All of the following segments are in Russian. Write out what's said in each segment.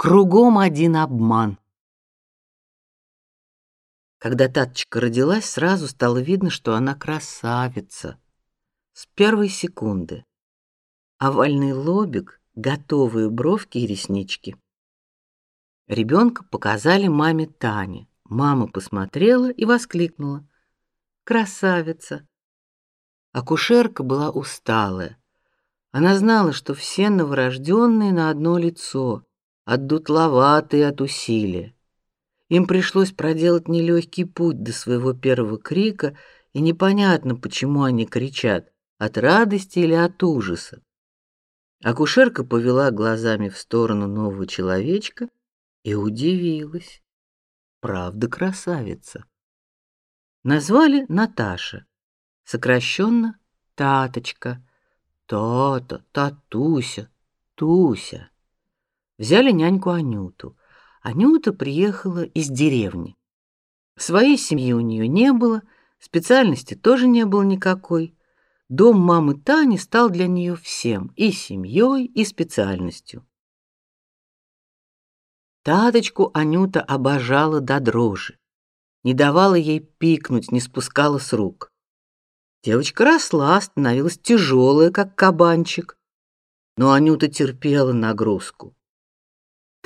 Кругом один обман. Когда Таточка родилась, сразу стало видно, что она красавица. С первой секунды. Овальный лобик, готовые бровки и реснички. Ребенка показали маме Тане. Мама посмотрела и воскликнула: "Красавица!" Акушерка была усталая. Она знала, что все новорожденные на одно лицо, отдутловатые от усилия. Им пришлось проделать нелегкий путь до своего первого крика, и непонятно, почему они кричат от радости или от ужаса. Акушерка повела глазами в сторону нового человечка и удивилась. Правда, красавица. Назвали Наташа, сокращенно Таточка, Тата, Татуся, Туся. Взяли няньку Анюту. Анюта приехала из деревни. Своей семьи у нее не было, специальности тоже не было никакой. Дом мамы Тани стал для нее всем: и семьей, и специальностью. Таточку Анюта обожала до дрожи. Не давала ей пикнуть, не спускала с рук. Девочка росла, становилась тяжелая, как кабанчик. Но Анюта терпела нагрузку.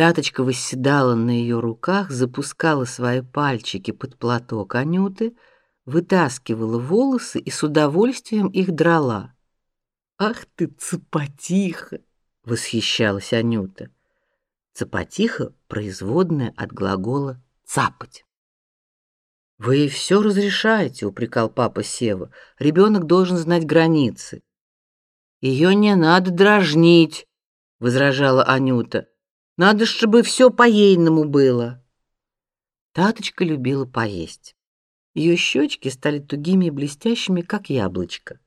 Таточка восседала на ее руках, запускала свои пальчики под платок Анюты, вытаскивала волосы и с удовольствием их драла. Ах ты цепотиха, восхищалась Анюта. Цепотиха производная от глагола цапать. Вы все разрешаете, упрекал папа Сева. Ребенок должен знать границы. Ее не надо дразнить, возражала Анюта. Надо, чтобы все по-ейному было. Таточка любила поесть. Ее щечки стали тугими и блестящими, как яблочко.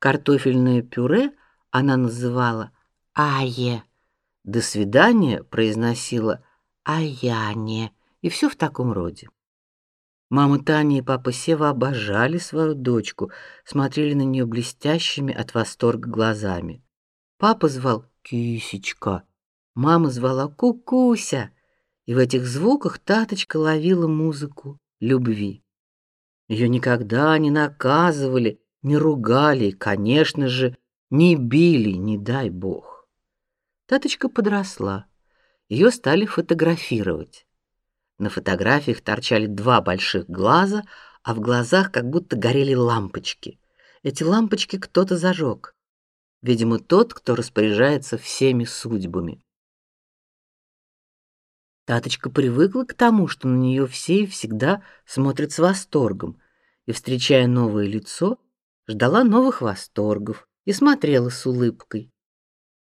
Картофельное пюре она называла ае. До свидания произносила аяне. И все в таком роде. Мама Таня и папа Сева обожали свою дочку, смотрели на нее блестящими от восторга глазами. Папа звал Кисечка, Мама звала Кукуся, и в этих звуках Таточка ловила музыку любви. Ее никогда не наказывали, не ругали и, конечно же, не били, не дай бог. Таточка подросла. Ее стали фотографировать. На фотографиях торчали два больших глаза, а в глазах как будто горели лампочки. Эти лампочки кто-то зажег. Видимо, тот, кто распоряжается всеми судьбами. Таточка привыкла к тому, что на нее все и всегда смотрят с восторгом, и встречая новое лицо, ждала новых восторгов и смотрела с улыбкой.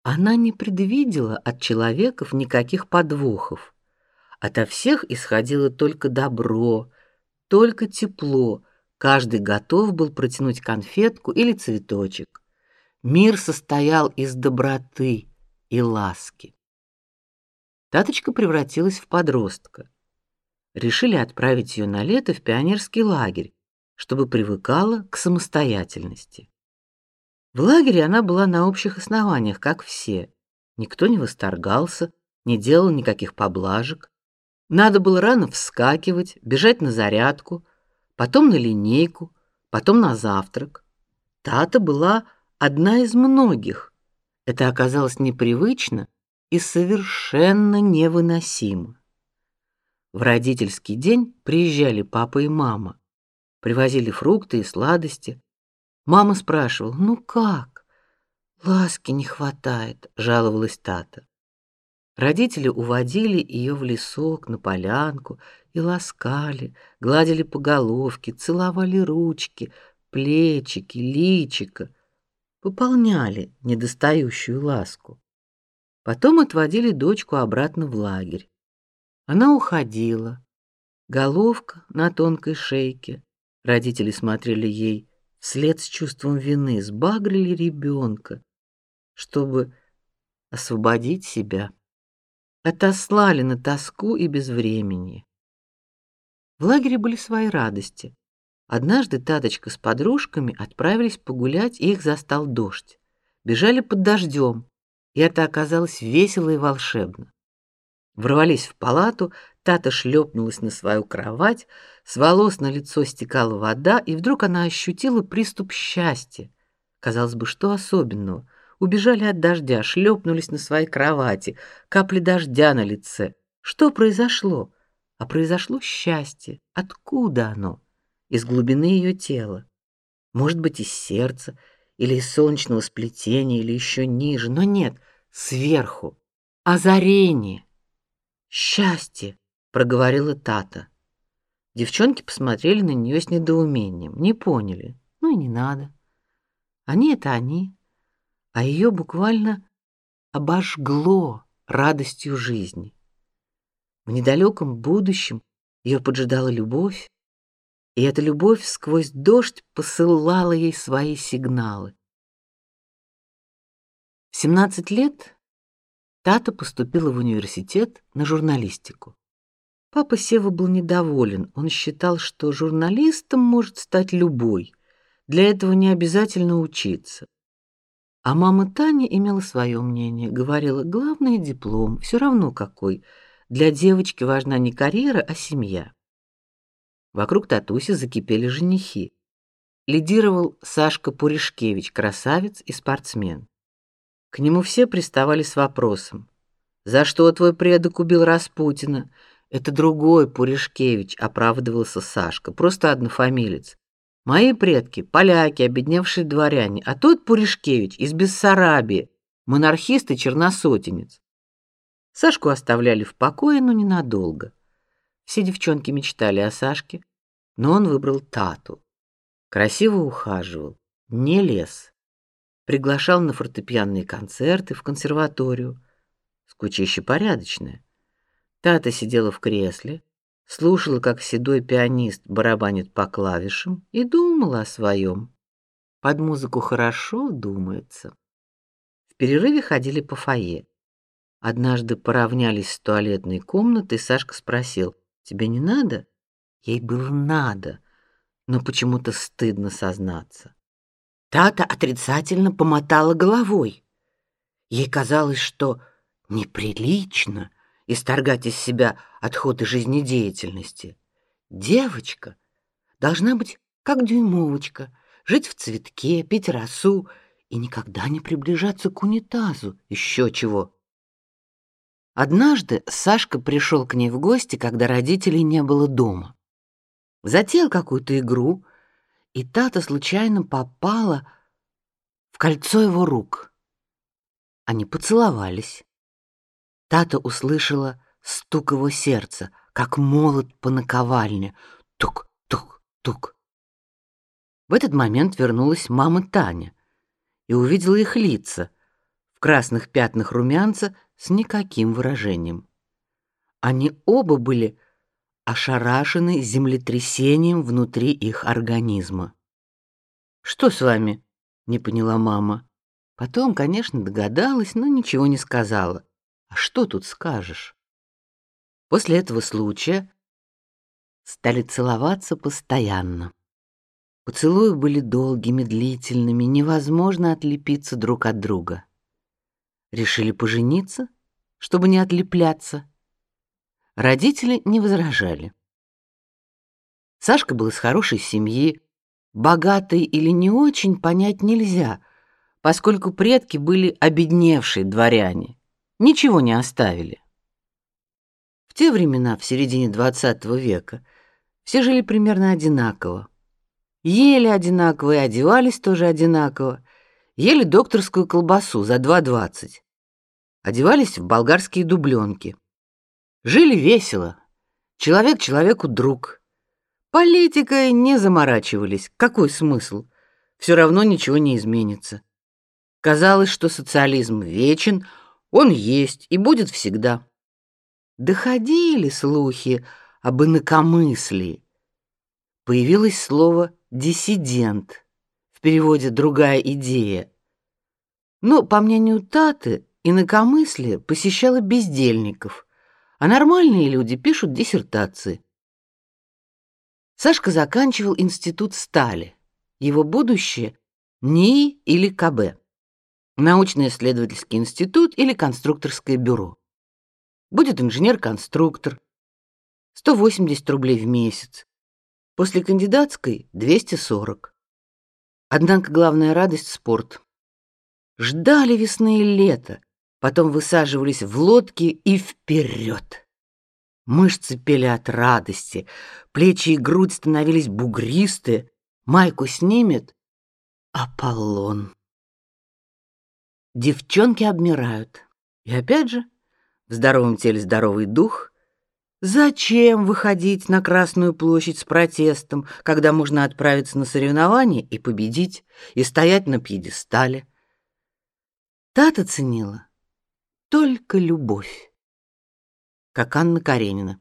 Она не предвидела от человеков никаких подвохов. Ото всех исходило только добро, только тепло. Каждый готов был протянуть конфетку или цветочек. Мир состоял из доброты и ласки. Таточка превратилась в подростка. Решили отправить ее на лето в пионерский лагерь, чтобы привыкала к самостоятельности. В лагере она была на общих основаниях, как все. Никто не восторгался, не делал никаких поблажек. Надо было рано вскакивать, бежать на зарядку, потом на линейку, потом на завтрак. Тата была одна из многих. Это оказалось непривычно и совершенно невыносимо. В родительский день приезжали папа и мама, привозили фрукты и сладости. Мама спрашивала: "Ну как? Ласки не хватает", жаловалась Тата. Родители уводили ее в лесок, на полянку и ласкали, гладили по головке, целовали ручки, плечики, личико, пополняли недостающую ласку. Потом отводили дочку обратно в лагерь. Она уходила. Головка на тонкой шейке. Родители смотрели ей вслед с чувством вины, сбагрили ребенка, чтобы освободить себя. Отослали на тоску и безвременье. В лагере были свои радости. Однажды Таточка с подружками отправились погулять, и их застал дождь. Бежали под дождем и это оказалось весело и волшебно. Ворвались в палату, Тата шлепнулась на свою кровать, с волос на лицо стекала вода, и вдруг она ощутила приступ счастья. Казалось бы, что особенного? Убежали от дождя, шлепнулись на своей кровати, капли дождя на лице. Что произошло? А произошло счастье. Откуда оно? Из глубины ее тела. Может быть, из сердца, или из солнечного сплетения, или еще ниже, но нет, сверху. Озарение. Счастье, проговорила Тата. Девчонки посмотрели на нее с недоумением, не поняли. Ну и не надо. Они это они, а ее буквально обожгло радостью жизни. В недалеком будущем ее поджидала любовь, и эта любовь сквозь дождь посылала ей свои сигналы. В 17 лет Тата поступила в университет на журналистику. Папа Сева был недоволен. Он считал, что журналистом может стать любой. Для этого не обязательно учиться. А мама Таня имела свое мнение, говорила: "Главное диплом, все равно какой. Для девочки важна не карьера, а семья". Вокруг Татуси закипели женихи. Лидировал Сашка Пуришкевич, красавец и спортсмен. К нему все приставали с вопросом: "За что твой предок убил Распутина?" Это другой Пуришкевич, оправдывался Сашка, просто однофамилец. Мои предки поляки, обедневшие дворяне, а тот Пуришкевич из Бессарабии, монархист и черносотенец. Сашку оставляли в покое, но ненадолго. Все девчонки мечтали о Сашке, но он выбрал Тату. Красиво ухаживал, не лез. Приглашал на фортепианные концерты в консерваторию. Скучище порядочное. Тата сидела в кресле, слушала, как седой пианист барабанит по клавишам и думала о своем. Под музыку хорошо думается. В перерыве ходили по фойе. Однажды поравнялись с туалетной комнатой, Сашка спросил: "Тебе не надо?" Ей было надо, но почему-то стыдно сознаться. Тата отрицательно помотала головой. Ей казалось, что неприлично исторгать из себя отходы жизнедеятельности. Девочка должна быть как дюймовочка, жить в цветке, пить росу и никогда не приближаться к унитазу, еще чего. Однажды Сашка пришел к ней в гости, когда родителей не было дома. Затеял какую-то игру, и Тата случайно попала в кольцо его рук. Они поцеловались. Тата услышала стук его сердца, как молот по наковальне. Тук-тук-тук. В этот момент вернулась мама Таня и увидела их лица в красных пятнах румянца с никаким выражением. Они оба были ошарашены землетрясением внутри их организма. Что с вами? не поняла мама. Потом, конечно, догадалась, но ничего не сказала. А что тут скажешь? После этого случая стали целоваться постоянно. Поцелуи были долгими, длительными, невозможно отлепиться друг от друга. Решили пожениться, чтобы не отлепляться. Родители не возражали. Сашка был из хорошей семьи, богатый или не очень понять нельзя, поскольку предки были обедневшие дворяне ничего не оставили. В те времена, в середине XX века, все жили примерно одинаково. Ели одинаково и одевались тоже одинаково. Ели докторскую колбасу за 2.20. Одевались в болгарские дубленки. Жили весело. Человек человеку друг. Политикой не заморачивались. Какой смысл? Все равно ничего не изменится. Казалось, что социализм вечен, он есть и будет всегда. Доходили слухи об инакомыслии. Появилось слово диссидент, в переводе другая идея. Но, по мнению Таты, инакомыслие посещало бездельников, а нормальные люди пишут диссертации. Сашка заканчивал институт стали. Его будущее НИИ или КБ научно-исследовательский институт или конструкторское бюро. будет инженер-конструктор. 180 рублей в месяц. После кандидатской 240. Однако главная радость спорт. Ждали весны и лето, потом высаживались в лодки и вперед. Мышцы пели от радости, плечи и грудь становились бугристые, майку снимет Аполлон. Девчонки обмирают. И опять же, в здоровом теле здоровый дух. Зачем выходить на Красную площадь с протестом, когда можно отправиться на соревнования и победить, и стоять на пьедестале? Тата ценила только любовь, как Анна Каренина.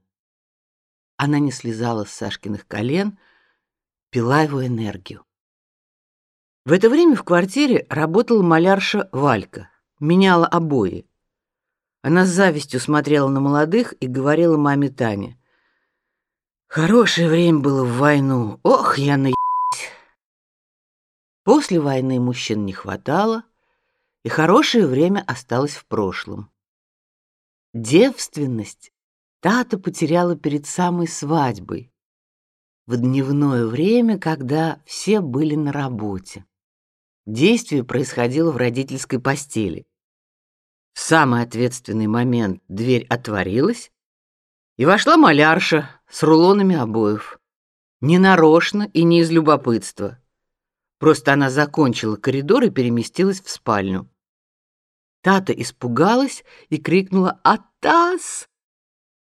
Она не слезала с Сашкиных колен, пила его энергию. В это время в квартире работала малярша Валька, меняла обои. Она с завистью смотрела на молодых и говорила маме Тане: "Хорошее время было в войну. Ох, я на После войны мужчин не хватало, и хорошее время осталось в прошлом. Девственность Тата потеряла перед самой свадьбой, в дневное время, когда все были на работе. Действие происходило в родительской постели. В самый ответственный момент дверь отворилась, и вошла малярша с рулонами обоев. Не нарочно и не из любопытства. Просто она закончила коридор и переместилась в спальню. Тата испугалась и крикнула «Атас!».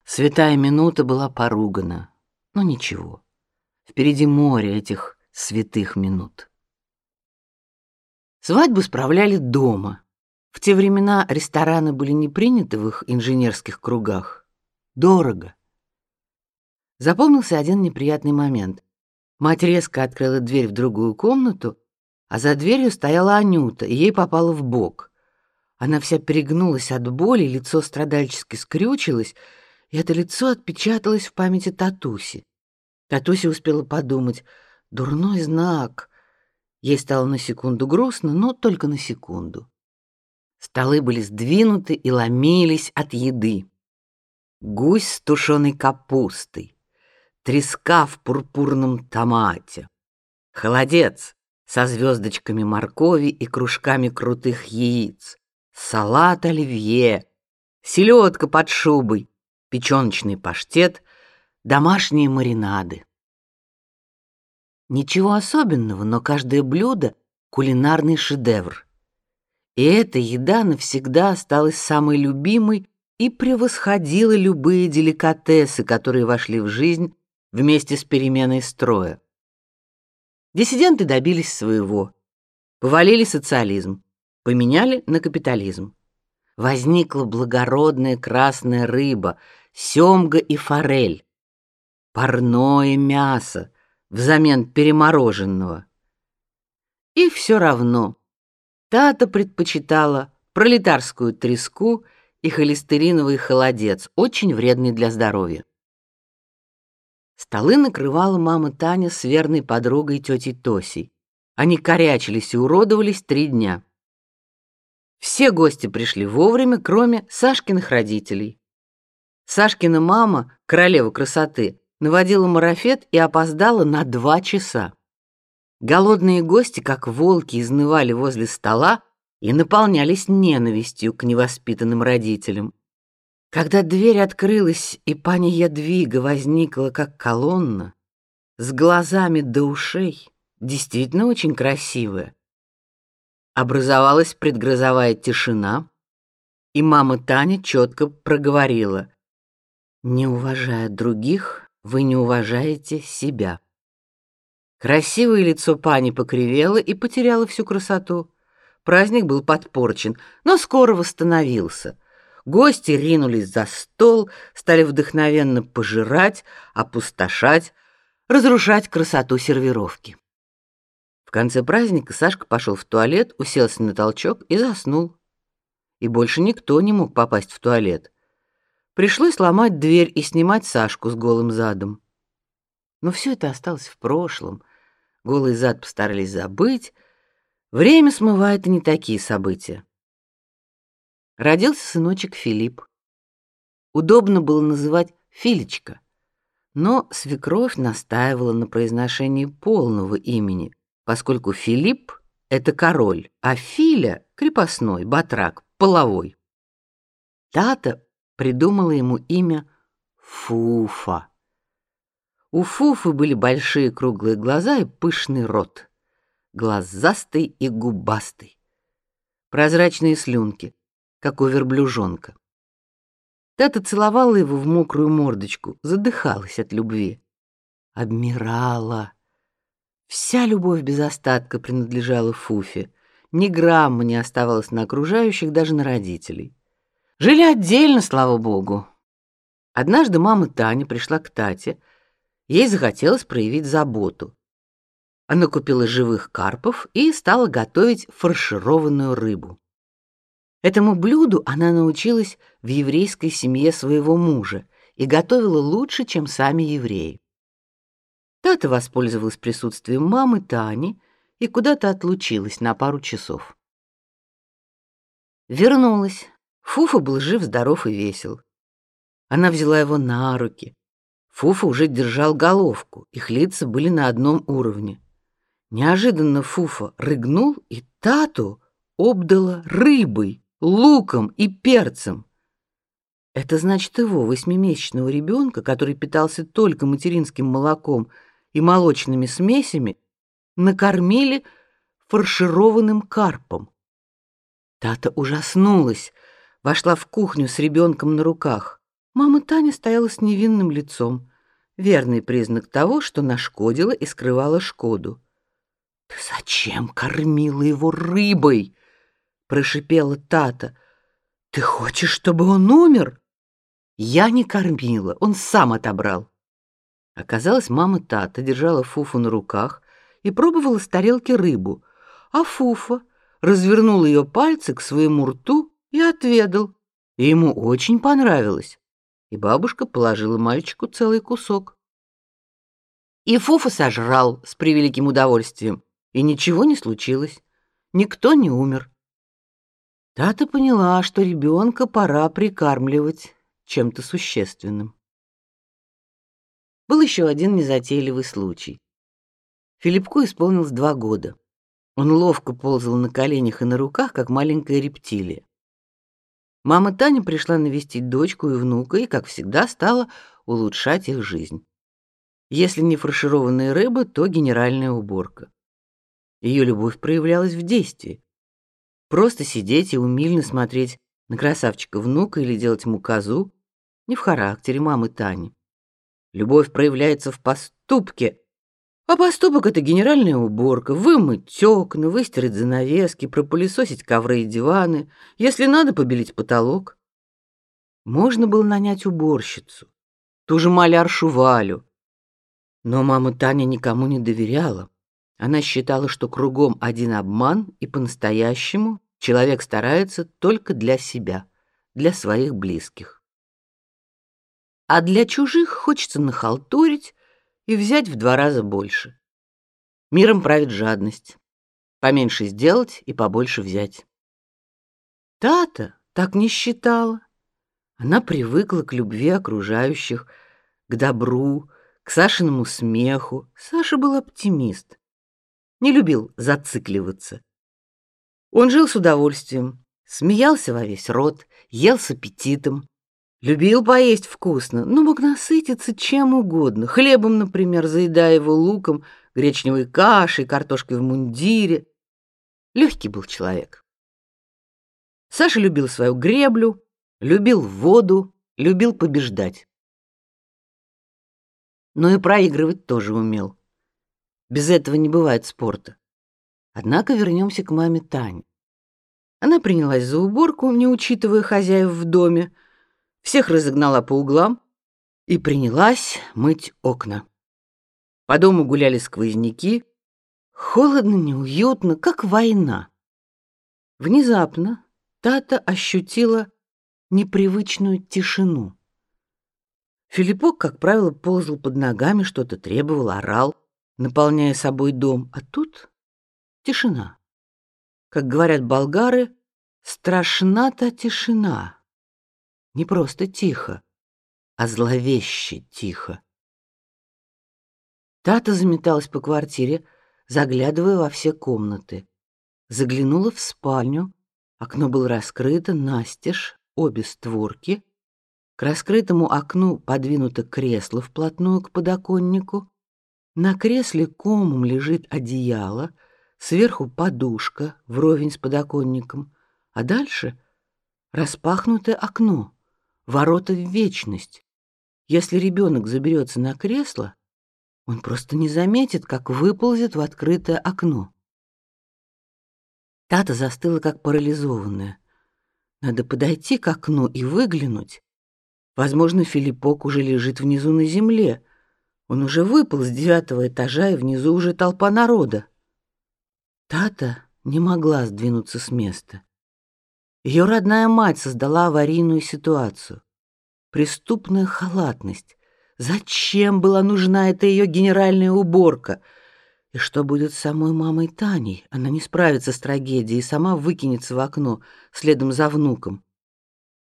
Святая минута была поругана, но ничего. Впереди море этих святых минут. Свадьбу справляли дома. В те времена рестораны были не приняты в их инженерских кругах. Дорого. Запомнился один неприятный момент. Мать резко открыла дверь в другую комнату, а за дверью стояла Анюта, и ей попало в бок. Она вся перегнулась от боли, лицо страдальчески скрючилось, и это лицо отпечаталось в памяти Татуси. Татуси успела подумать: дурной знак. Ей стало на секунду грустно, но только на секунду. Столы были сдвинуты и ломились от еды. Гусь с тушеной капустой, треска в пурпурном томате, холодец со звездочками моркови и кружками крутых яиц, салат оливье, селедка под шубой, печёночный паштет, домашние маринады. Ничего особенного, но каждое блюдо кулинарный шедевр. И эта еда навсегда осталась самой любимой и превосходила любые деликатесы, которые вошли в жизнь вместе с переменой строя. Диссиденты добились своего. Повалили социализм, поменяли на капитализм. Возникла благородная красная рыба, семга и форель. Парное мясо взамен перемороженного. И все равно Тата предпочитала пролетарскую треску и холестериновый холодец, очень вредный для здоровья. Столы накрывала мама Таня с верной подругой тетей Тосей. Они корячились и уродовались три дня. Все гости пришли вовремя, кроме Сашкиных родителей. Сашкина мама, королева красоты, наводила марафет и опоздала на два часа. Голодные гости, как волки, изнывали возле стола и наполнялись ненавистью к невоспитанным родителям. Когда дверь открылась и пани Ядвига возникла как колонна, с глазами до ушей, действительно очень красивая, образовалась предгрозовая тишина, и мама Таня четко проговорила: "Не уважая других, вы не уважаете себя". Красивое лицо пани покривело и потеряло всю красоту. Праздник был подпорчен, но скоро восстановился. Гости ринулись за стол, стали вдохновенно пожирать, опустошать, разрушать красоту сервировки. В конце праздника Сашка пошел в туалет, уселся на толчок и заснул. И больше никто не мог попасть в туалет. Пришлось ломать дверь и снимать Сашку с голым задом. Но все это осталось в прошлом. Голый зад постарались забыть. Время смывает и не такие события. Родился сыночек Филипп. удобно было называть Филечка. Но свекровь настаивала на произношении полного имени, поскольку Филипп это король, а Филя крепостной, батрак, половой. Тата придумала ему имя Фуфа. У Фуфы были большие круглые глаза и пышный рот, глазастый и губастый, прозрачные слюнки, как у верблюжонка. Тата целовала его в мокрую мордочку, задыхалась от любви, обмирала. Вся любовь без остатка принадлежала Фуфе, ни грамма не оставалось на окружающих, даже на родителей. Жили отдельно, слава богу. Однажды мама Таня пришла к Тате, ей захотелось проявить заботу. Она купила живых карпов и стала готовить фаршированную рыбу. Этому блюду она научилась в еврейской семье своего мужа и готовила лучше, чем сами евреи. Тата воспользовалась присутствием мамы Тани и куда-то отлучилась на пару часов. Вернулась. Фуфа был жив, здоров и весел. Она взяла его на руки. Фуфа уже держал головку, их лица были на одном уровне. Неожиданно Фуфа рыгнул, и Тату обдала рыбой луком и перцем. Это значит его восьмимесячного ребенка, который питался только материнским молоком и молочными смесями, накормили фаршированным карпом. Тата ужаснулась, вошла в кухню с ребенком на руках. Мама Таня стояла с невинным лицом, верный признак того, что нашкодила и скрывала шкоду. Ты зачем кормила его рыбой? прошипела Тата. Ты хочешь, чтобы он умер? Я не кормила, он сам отобрал. Оказалось, мама Тата держала Фуфу на руках и пробовала с тарелки рыбу, а Фуфа развернул ее пальцы к своему рту и отведал. И ему очень понравилось. И бабушка положила мальчику целый кусок. И Фуфа сожрал с превеликим удовольствием, и ничего не случилось. Никто не умер. Тата поняла, что ребенка пора прикармливать чем-то существенным. Был еще один незатейливый случай. Филиппку исполнилось два года. Он ловко ползал на коленях и на руках, как маленькая рептилия. Мама Таня пришла навестить дочку и внука и, как всегда, стала улучшать их жизнь. Если не фаршированная рыба, то генеральная уборка. Ее любовь проявлялась в действии. Просто сидеть и умильно смотреть на красавчика внука или делать ему козу не в характере мамы Тани. Любовь проявляется в поступке. А поступок это генеральная уборка, вымыть окна, выстирать занавески, пропылесосить ковры и диваны, если надо, побелить потолок. Можно было нанять уборщицу, ту же маляршу Валю. Но мама Таня никому не доверяла. Она считала, что кругом один обман, и по-настоящему человек старается только для себя, для своих близких. А для чужих хочется нахалтурить и взять в два раза больше. Миром правит жадность. Поменьше сделать и побольше взять. Тата так не считала. Она привыкла к любви окружающих, к добру, к Сашиному смеху. Саша был оптимист не любил зацикливаться. Он жил с удовольствием, смеялся во весь рот, ел с аппетитом, любил поесть вкусно, но мог насытиться чем угодно, хлебом, например, заедая его луком, гречневой кашей, картошкой в мундире. Легкий был человек. Саша любил свою греблю, любил воду, любил побеждать. Но и проигрывать тоже умел. Без этого не бывает спорта. Однако вернемся к маме Тане. Она принялась за уборку, не учитывая хозяев в доме, всех разогнала по углам и принялась мыть окна. По дому гуляли сквозняки, холодно, неуютно, как война. Внезапно Тата ощутила непривычную тишину. Филиппок, как правило, ползал под ногами, что-то требовал, орал наполняя собой дом, а тут тишина. Как говорят болгары, страшна та тишина. Не просто тихо, а зловеще тихо. Тата заметалась по квартире, заглядывая во все комнаты. Заглянула в спальню. Окно было раскрыто настежь, обе створки. К раскрытому окну подвинуто кресло вплотную к подоконнику. На кресле комом лежит одеяло, сверху подушка вровень с подоконником, а дальше распахнутое окно, ворота в вечность. Если ребенок заберется на кресло, он просто не заметит, как выползет в открытое окно. Тата застыла как парализованная. Надо подойти к окну и выглянуть. Возможно, Филиппок уже лежит внизу на земле. Он уже выпал с девятого этажа, и внизу уже толпа народа. Тата не могла сдвинуться с места. Ее родная мать создала аварийную ситуацию. Преступная халатность. Зачем была нужна эта ее генеральная уборка? И что будет с самой мамой Таней? Она не справится с трагедией и сама выкинется в окно следом за внуком.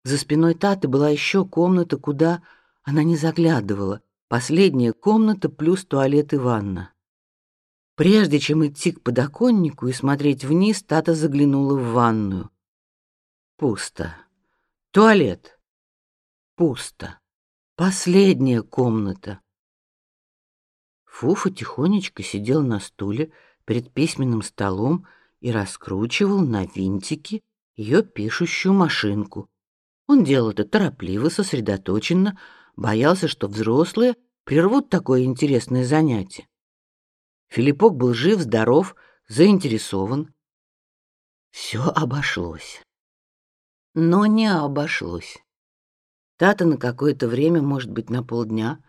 За спиной Таты была еще комната, куда она не заглядывала. Последняя комната плюс туалет и ванна. Прежде чем идти к подоконнику и смотреть вниз, Тата заглянула в ванную. Пусто. Туалет. Пусто. Последняя комната. Фуфа тихонечко сидел на стуле перед письменным столом и раскручивал на винтики ее пишущую машинку. Он делал это торопливо, сосредоточенно, боялся, что взрослые прервут такое интересное занятие. Филиппок был жив, здоров, заинтересован. Все обошлось. Но не обошлось. Тата на какое-то время, может быть, на полдня,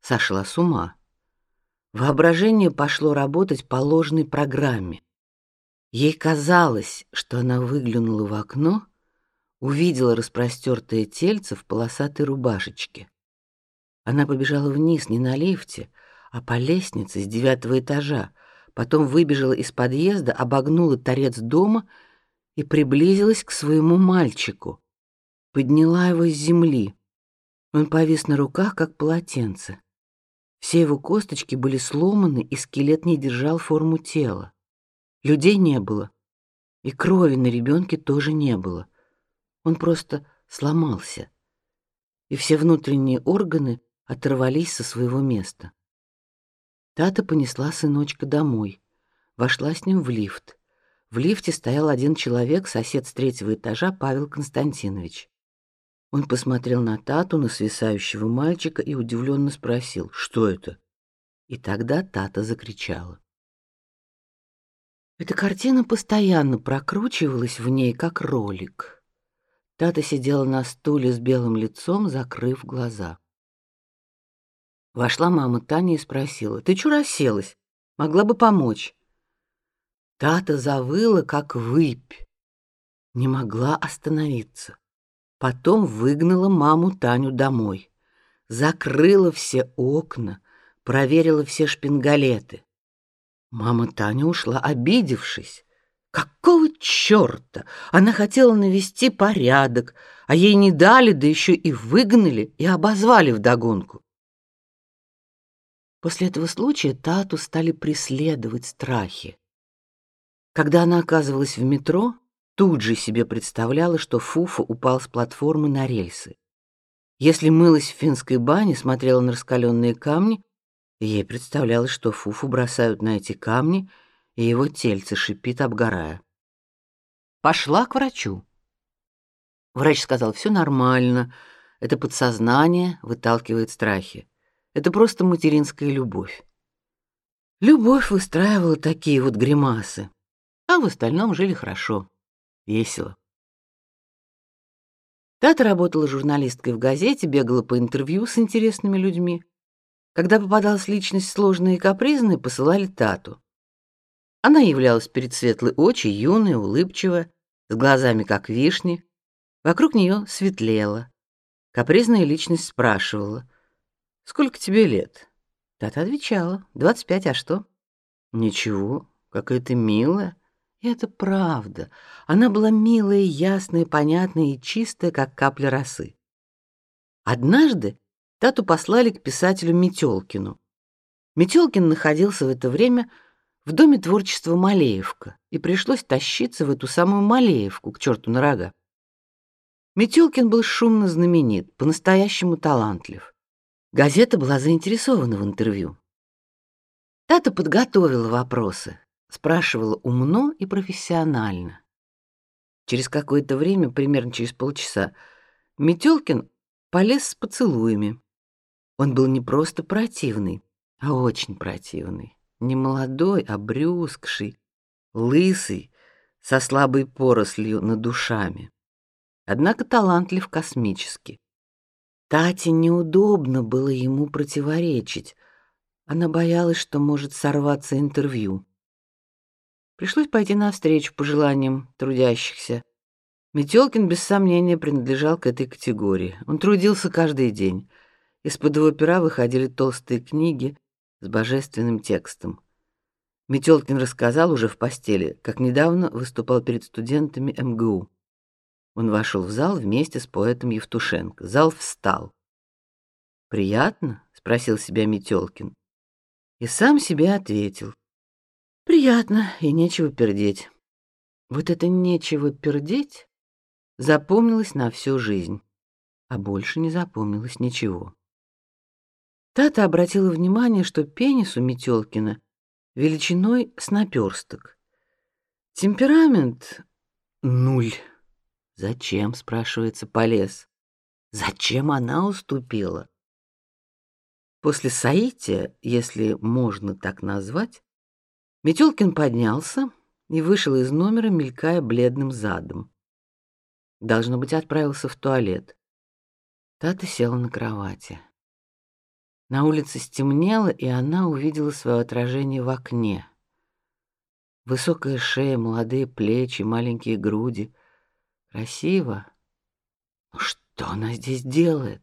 сошла с ума. Воображение пошло работать по ложной программе. Ей казалось, что она выглянула в окно увидела распростертое тельце в полосатой рубашечке. Она побежала вниз не на лифте, а по лестнице с девятого этажа, потом выбежала из подъезда, обогнула торец дома и приблизилась к своему мальчику. Подняла его с земли. Он повис на руках, как полотенце. Все его косточки были сломаны, и скелет не держал форму тела. Людей не было, и крови на ребенке тоже не было. Он просто сломался, и все внутренние органы оторвались со своего места. Тата понесла сыночка домой, вошла с ним в лифт. В лифте стоял один человек, сосед с третьего этажа, Павел Константинович. Он посмотрел на Тату, на свисающего мальчика и удивленно спросил: "Что это?" И тогда Тата закричала. Эта картина постоянно прокручивалась в ней как ролик. Тата сидела на стуле с белым лицом, закрыв глаза. Вошла мама Таня и спросила: "Ты чё расселась? Могла бы помочь?" Тата завыла как выпь. Не могла остановиться. Потом выгнала маму Таню домой. Закрыла все окна, проверила все шпингалеты. Мама Таня ушла, обидевшись. Какого чёрта? Она хотела навести порядок, а ей не дали, да еще и выгнали и обозвали вдогонку. После этого случая Тату стали преследовать страхи. Когда она оказывалась в метро, тут же себе представляла, что Фуфа упал с платформы на рельсы. Если мылась в финской бане, смотрела на раскаленные камни, ей представлялось, что Фуфу бросают на эти камни — и его тельце шипит, обгорая. Пошла к врачу. Врач сказал: все нормально, это подсознание выталкивает страхи. Это просто материнская любовь. Любовь выстраивала такие вот гримасы, а в остальном жили хорошо, весело. Тата работала журналисткой в газете, бегала по интервью с интересными людьми. Когда попадалась личность сложная и капризная, посылали Тату. Она являлась перед светлой очи, юная, улыбчивая, с глазами как вишни. Вокруг нее светлело. Капризная личность спрашивала: "Сколько тебе лет?" Тата отвечала: «двадцать пять, а что?" "Ничего, какая ты милая". Это правда. Она была милая, ясная, понятная и чистая, как капля росы. Однажды Тату послали к писателю Метелкину. Метелкин находился в это время в доме творчества Малеевка, и пришлось тащиться в эту самую Малеевку к черту на рога. Метелкин был шумно знаменит, по-настоящему талантлив. Газета была заинтересована в интервью. Тата подготовила вопросы, спрашивала умно и профессионально. Через какое-то время, примерно через полчаса, Метелкин полез с поцелуями. Он был не просто противный, а очень противный. Не молодой, а брюскший, лысый, со слабой порослью над душами. Однако талантлив космически. Тате неудобно было ему противоречить. Она боялась, что может сорваться интервью. Пришлось пойти навстречу пожеланиям трудящихся. Метелкин без сомнения принадлежал к этой категории. Он трудился каждый день. Из-под его пера выходили толстые книги с божественным текстом. Метелкин рассказал уже в постели, как недавно выступал перед студентами МГУ. Он вошел в зал вместе с поэтом Евтушенко. Зал встал. Приятно? спросил себя Метелкин. И сам себе ответил: Приятно и нечего пердеть. Вот это нечего пердеть запомнилось на всю жизнь, а больше не запомнилось ничего. Тата обратила внимание, что пенис у Метелкина величиной с наперсток. Темперамент нуль. Зачем, спрашивается, полез? Зачем она уступила? После соития, если можно так назвать, Метелкин поднялся и вышел из номера, мелькая бледным задом. Должно быть, отправился в туалет. Тата села на кровати. На улице стемнело, и она увидела свое отражение в окне. Высокая шея, молодые плечи, маленькие груди. Красиво. Но что она здесь делает?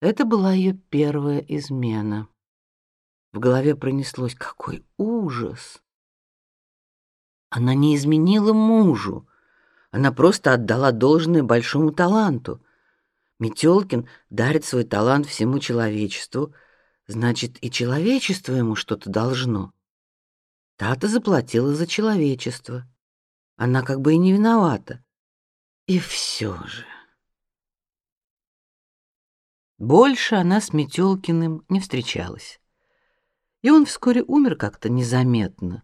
Это была ее первая измена. В голове пронеслось: какой ужас! Она не изменила мужу. Она просто отдала должное большому таланту. Метелкин дарит свой талант всему человечеству, значит, и человечество ему что-то должно. Тата заплатила за человечество. Она как бы и не виновата. И все же. Больше она с Метелкиным не встречалась. И он вскоре умер как-то незаметно.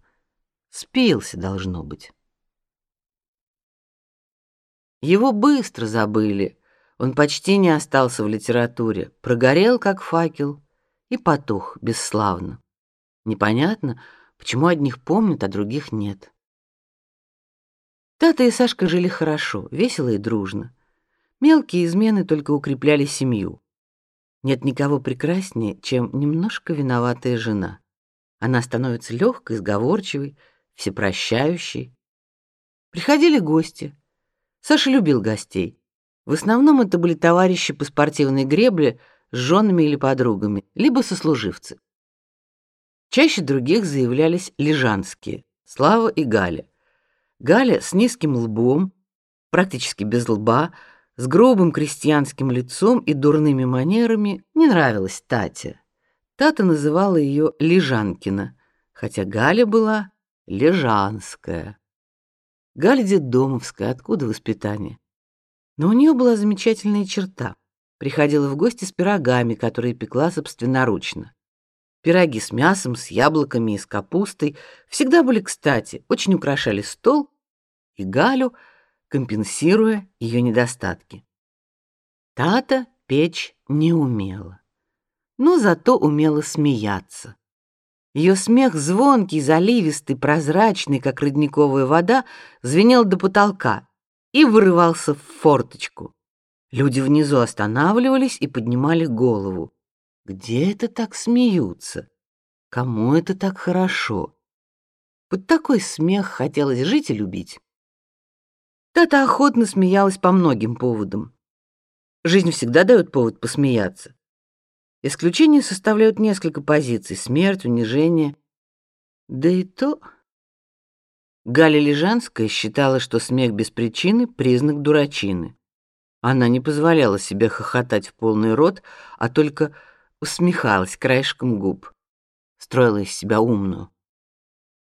Спился, должно быть. Его быстро забыли, он почти не остался в литературе, прогорел как факел и потух бесславно. Непонятно, почему одних помнят, а других нет. Тата и Сашка жили хорошо, весело и дружно. Мелкие измены только укрепляли семью. Нет никого прекраснее, чем немножко виноватая жена. Она становится легкой, сговорчивой, всепрощающей. Приходили гости. Саша любил гостей. В основном это были товарищи по спортивной гребле с женами или подругами, либо сослуживцы. Чаще других заявлялись лежанские Слава и Галя. Галя с низким лбом, практически без лба, с грубым крестьянским лицом и дурными манерами не нравилась Тате. Тата называла ее Лежанкина, хотя Галя была Лежанская. Галя детдомовская, откуда воспитание? Но у нее была замечательная черта. Приходила в гости с пирогами, которые пекла собственноручно. Пироги с мясом, с яблоками и с капустой всегда были кстати, очень украшали стол и Галю, компенсируя ее недостатки. Тата печь не умела, но зато умела смеяться. Ее смех звонкий, заливистый, прозрачный, как родниковая вода, звенел до потолка, и вырывался в форточку. Люди внизу останавливались и поднимали голову. Где это так смеются? Кому это так хорошо? Под такой смех хотелось жить и любить. Тата охотно смеялась по многим поводам. Жизнь всегда дает повод посмеяться. Исключение составляют несколько позиций: смерть, унижение. Да и то Галя Лежанская считала, что смех без причины признак дурачины. Она не позволяла себе хохотать в полный рот, а только усмехалась краешком губ. Строила из себя умную.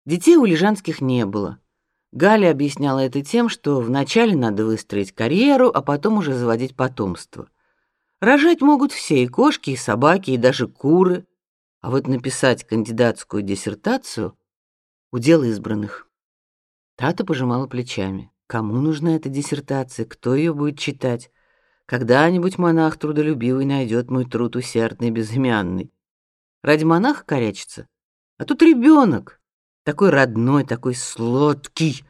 Детей у Лежанских не было. Галя объясняла это тем, что вначале надо выстроить карьеру, а потом уже заводить потомство. Рожать могут все, и кошки, и собаки, и даже куры. А вот написать кандидатскую диссертацию — удел избранных. Тата пожимала плечами. Кому нужна эта диссертация? Кто ее будет читать? Когда-нибудь монах трудолюбивый найдет мой труд усердный безымянный. Ради монаха корячиться? А тут ребенок, такой родной, такой сладкий.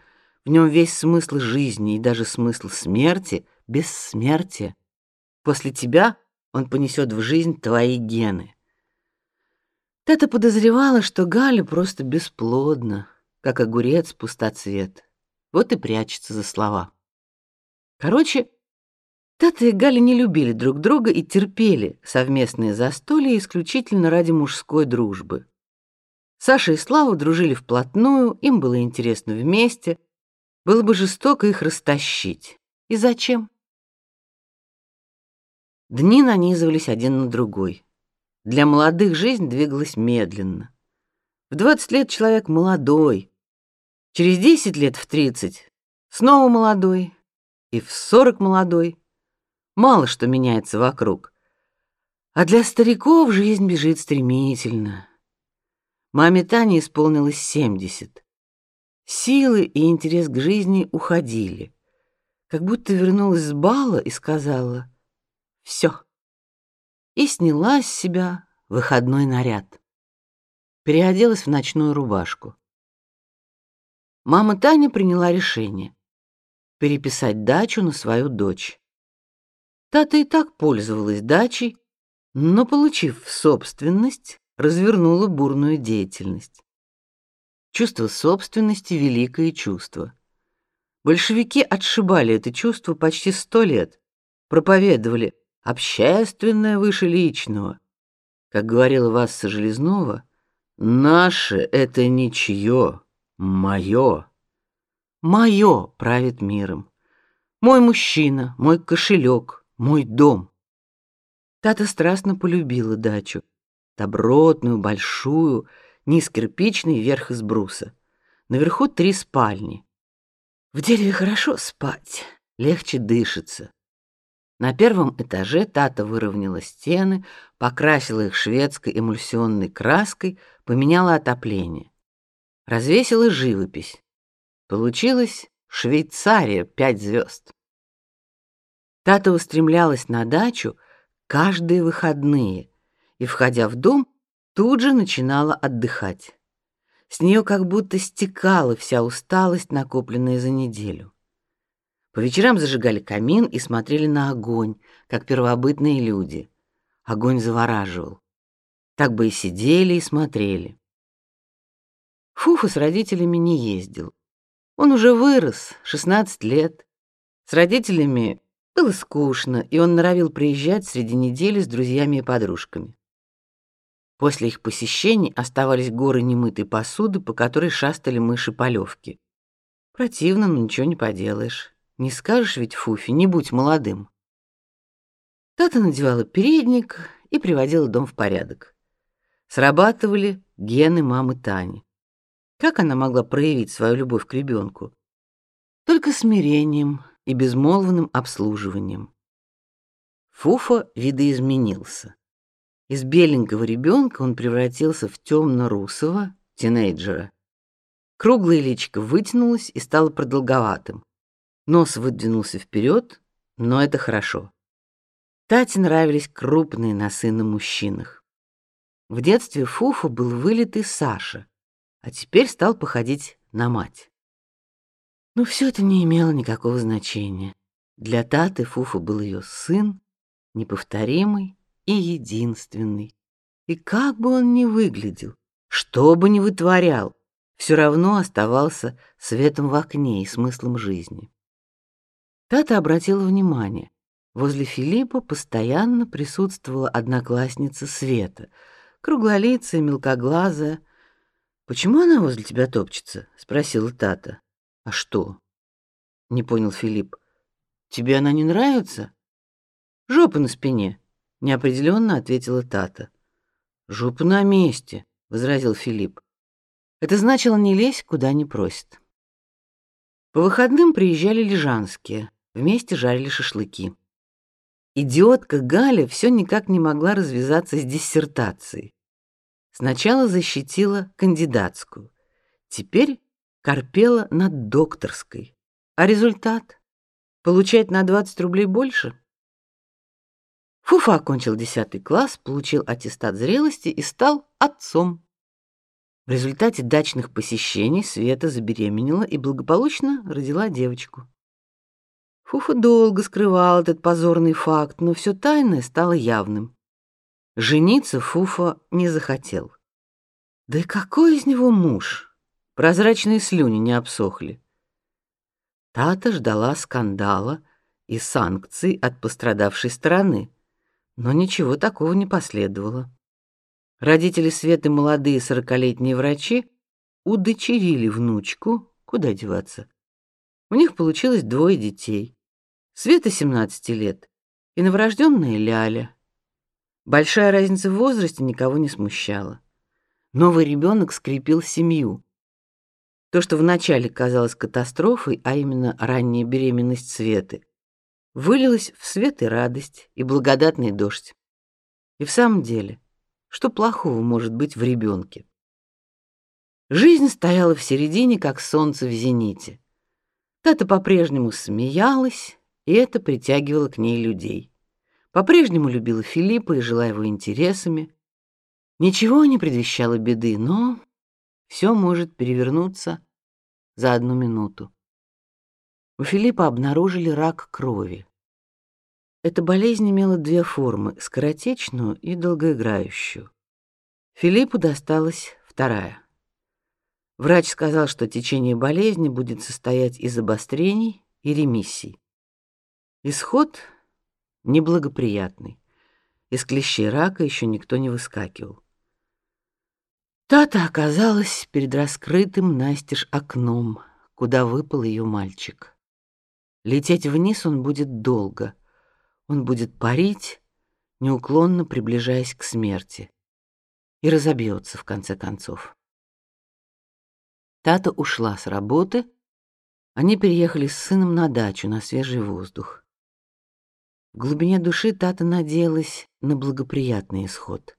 В нем весь смысл жизни и даже смысл смерти — бессмертие. После тебя он понесет в жизнь твои гены. Тата подозревала, что Галя просто бесплодна, как огурец пустоцвет. Вот и прячется за слова. Короче, Тата и Галя не любили друг друга и терпели совместные застолья исключительно ради мужской дружбы. Саша и Слава дружили вплотную, им было интересно вместе. Было бы жестоко их растащить. И зачем? Дни нанизывались один на другой. Для молодых жизнь двигалась медленно. В 20 лет человек молодой, через 10 лет в 30 снова молодой, и в 40 молодой. Мало что меняется вокруг. А для стариков жизнь бежит стремительно. Маме Тане исполнилось 70. Силы и интерес к жизни уходили. Как будто вернулась с бала и сказала «Все». И сняла с себя выходной наряд. Переоделась в ночную рубашку. Мама Таня приняла решение переписать дачу на свою дочь. Тата и так пользовалась дачей, но, получив собственность, развернула бурную деятельность. Чувство собственности — великое чувство. Большевики отшибали это чувство почти сто лет, проповедовали общественное выше личного. Как говорила Васса Железнова, «Наше — это ничье, мое». Мое правит миром. Мой мужчина, мой кошелек, мой дом. Тата страстно полюбила дачу добротную, большую, низ кирпичный, верх из бруса. Наверху три спальни. В дереве хорошо спать, легче дышится. На первом этаже Тата выровняла стены, покрасила их шведской эмульсионной краской, поменяла отопление. Развесила живопись. Получилось Швейцария пять звезд. Тата устремлялась на дачу каждые выходные, и, входя в дом, тут же начинала отдыхать. С нее как будто стекала вся усталость, накопленная за неделю. По вечерам зажигали камин и смотрели на огонь, как первобытные люди. Огонь завораживал. Так бы и сидели и смотрели. Фуфа с родителями не ездил. Он уже вырос, 16 лет. С родителями было скучно, и он норовил приезжать среди недели с друзьями и подружками. После их посещений оставались горы немытой посуды, по которой шастали мыши-полевки. Противно, но ничего не поделаешь. Не скажешь ведь Фуфи, не будь молодым. Тата надевала передник и приводила дом в порядок. Срабатывали гены мамы Тани. Как она могла проявить свою любовь к ребенку? Только смирением и безмолвным обслуживанием. Фуфа видоизменился. Из беленького ребенка он превратился в темно-русого тинейджера. Круглое личико вытянулось и стало продолговатым. Нос выдвинулся вперед, но это хорошо. Тате нравились крупные носы на мужчинах. В детстве Фуфа был вылитый Саша, а теперь стал походить на мать. Но все это не имело никакого значения. Для Таты Фуфа был ее сын, неповторимый, и единственный. И как бы он ни выглядел, что бы ни вытворял, все равно оставался светом в окне и смыслом жизни. Тата обратила внимание. Возле Филиппа постоянно присутствовала одноклассница Света, круглолицая, мелкоглазая. «Почему она возле тебя топчется?» — спросила Тата. «А что?» — не понял Филипп. Тебе она не нравится? Жопа на спине, неопределенно ответила Тата. Жопа на месте, возразил Филипп. Это значило не лезь, куда не просят. По выходным приезжали лежанские, вместе жарили шашлыки. Идиотка Галя все никак не могла развязаться с диссертацией. Сначала защитила кандидатскую, теперь корпела над докторской. А результат? Получать на 20 рублей больше? Фуфа окончил 10 класс, получил аттестат зрелости и стал отцом. В результате дачных посещений Света забеременела и благополучно родила девочку. Фуфа долго скрывал этот позорный факт, но все тайное стало явным. Жениться Фуфа не захотел. Да и какой из него муж? Прозрачные слюни не обсохли. Тата ждала скандала и санкций от пострадавшей стороны, но ничего такого не последовало. Родители Светы, молодые сорокалетние врачи, удочерили внучку, куда деваться. У них получилось двое детей. Света 17 лет и новорожденная Ляля. Большая разница в возрасте никого не смущала. Новый ребенок скрепил семью. То, что вначале казалось катастрофой, а именно ранняя беременность Светы, вылилось в свет и радость, и благодатный дождь. И в самом деле, что плохого может быть в ребенке? Жизнь стояла в середине, как солнце в зените. Тата по-прежнему смеялась, и это притягивало к ней людей. По-прежнему любила Филиппа и жила его интересами. Ничего не предвещало беды, но все может перевернуться за одну минуту. У Филиппа обнаружили рак крови. Эта болезнь имела две формы: скоротечную и долгоиграющую. Филиппу досталась вторая. Врач сказал, что течение болезни будет состоять из обострений и ремиссий. Исход неблагоприятный. Из клещей рака еще никто не выскакивал. Тата оказалась перед раскрытым настежь окном, куда выпал ее мальчик. Лететь вниз он будет долго. Он будет парить, неуклонно приближаясь к смерти, и разобьется в конце концов. Тата ушла с работы. Они переехали с сыном на дачу на свежий воздух. В глубине души Тата надеялась на благоприятный исход.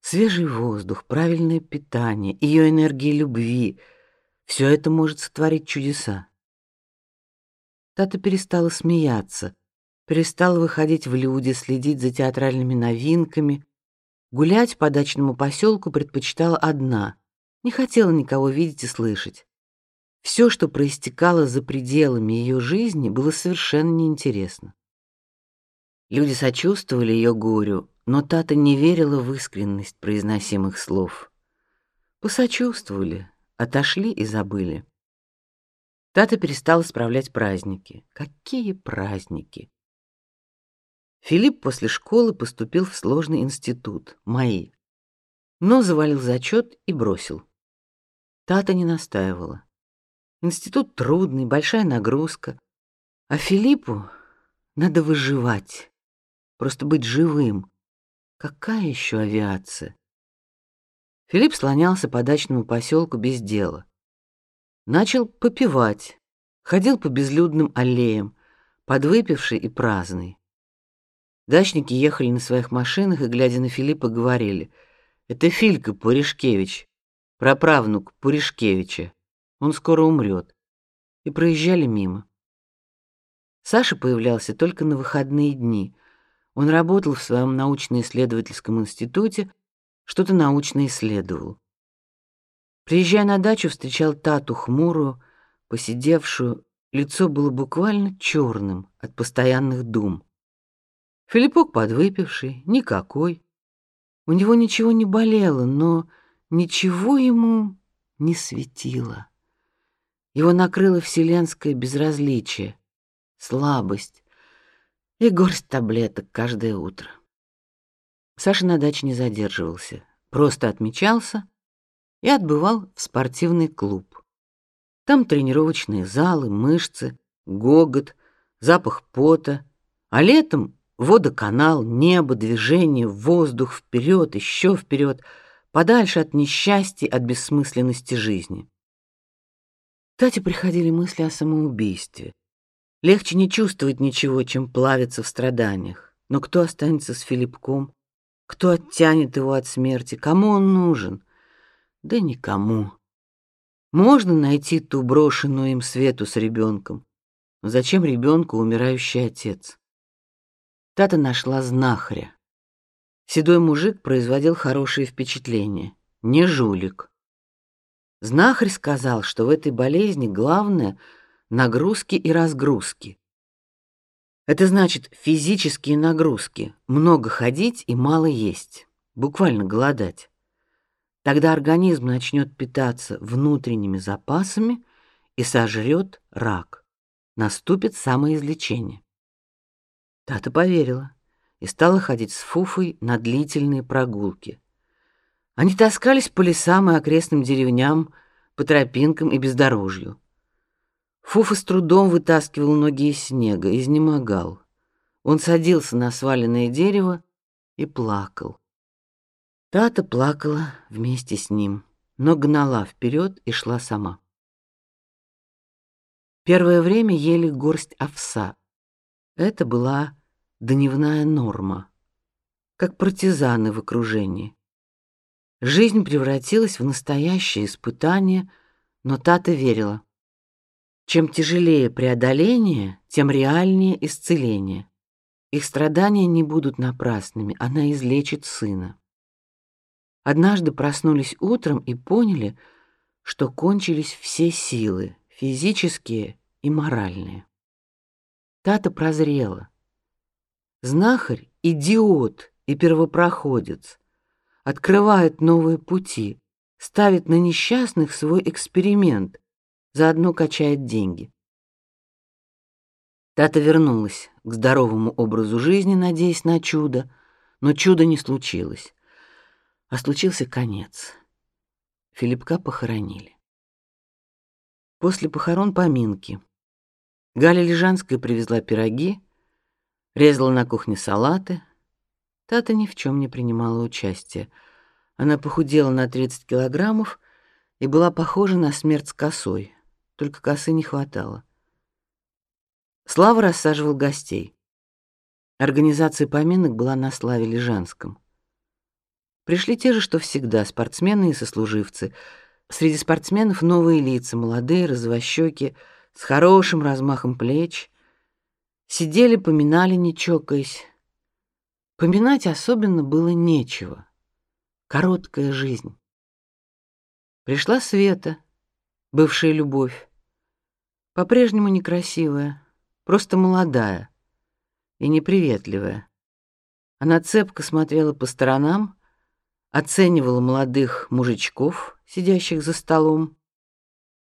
Свежий воздух, правильное питание, ее энергия любви — все это может сотворить чудеса. Тата перестала смеяться, перестала выходить в люди, следить за театральными новинками, гулять по дачному поселку предпочитала одна, не хотела никого видеть и слышать. Все, что проистекало за пределами ее жизни, было совершенно неинтересно. Люди сочувствовали ее горю, но Тата не верила в искренность произносимых слов. Посочувствовали, отошли и забыли. Тата перестала справлять праздники. Какие праздники? Филипп после школы поступил в сложный институт, МАИ, но завалил зачет и бросил. Тата не настаивала. Институт трудный, большая нагрузка, а Филиппу надо выживать. Просто быть живым. Какая еще авиация? Филипп слонялся по дачному поселку без дела. Начал попивать, ходил по безлюдным аллеям, подвыпивший и праздный. Дачники ехали на своих машинах и, глядя на Филиппа, говорили: "Это Филька Пуришкевич, праправнук Пуришкевича. Он скоро умрет". И проезжали мимо. Саша появлялся только на выходные дни. Он работал в своем научно-исследовательском институте, что-то научно исследовал. Приезжая на дачу, встречал Тату хмурую, посидевшую, лицо было буквально черным от постоянных дум. Филиппок подвыпивший, никакой. У него ничего не болело, но ничего ему не светило. Его накрыло вселенское безразличие, слабость, и горсть таблеток каждое утро. Саша на даче не задерживался, просто отмечался и отбывал в спортивный клуб. Там тренировочные залы, мышцы, гогот, запах пота, а летом водоканал, небо, движение, воздух вперед, еще вперед, подальше от несчастья, от бессмысленности жизни. Тате приходили мысли о самоубийстве. Легче не чувствовать ничего, чем плавиться в страданиях. Но кто останется с Филиппком? Кто оттянет его от смерти? Кому он нужен? Да никому. Можно найти ту брошенную им Свету с ребенком. Но зачем ребенку умирающий отец? Тата нашла знахаря. Седой мужик производил хорошее впечатление. Не жулик. Знахарь сказал, что в этой болезни главное — нагрузки и разгрузки. Это значит физические нагрузки, много ходить и мало есть, буквально голодать. Тогда организм начнет питаться внутренними запасами и сожрет рак. Наступит самоизлечение. Тата поверила и стала ходить с Фуфой на длительные прогулки. Они таскались по лесам и окрестным деревням, по тропинкам и бездорожью. Фуфа с трудом вытаскивал ноги из снега, изнемогал. Он садился на сваленное дерево и плакал. Тата плакала вместе с ним, но гнала вперед и шла сама. Первое время ели горсть овса. Это была дневная норма, как партизаны в окружении. Жизнь превратилась в настоящее испытание, но Тата верила. Чем тяжелее преодоление, тем реальнее исцеление. Их страдания не будут напрасными, она излечит сына. Однажды проснулись утром и поняли, что кончились все силы, физические и моральные. Тата прозрела. Знахарь — идиот и первопроходец. Открывает новые пути, ставит на несчастных свой эксперимент, заодно качает деньги. Тата вернулась к здоровому образу жизни, надеясь на чудо, но чуда не случилось. А случился конец. Филиппка похоронили. После похорон поминки. Галя Лежанская привезла пироги, резала на кухне салаты. Тата ни в чем не принимала участия. Она похудела на 30 килограммов и была похожа на смерть с косой только косы не хватало. Слава рассаживал гостей. Организация поминок была на Славе Лежанском. Пришли те же, что всегда, спортсмены и сослуживцы. Среди спортсменов новые лица, молодые, развощеки, с хорошим размахом плеч. Сидели, поминали, не чокаясь. Поминать особенно было нечего. Короткая жизнь. Пришла Света, бывшая любовь. По-прежнему некрасивая, просто молодая и неприветливая. Она цепко смотрела по сторонам, оценивала молодых мужичков, сидящих за столом.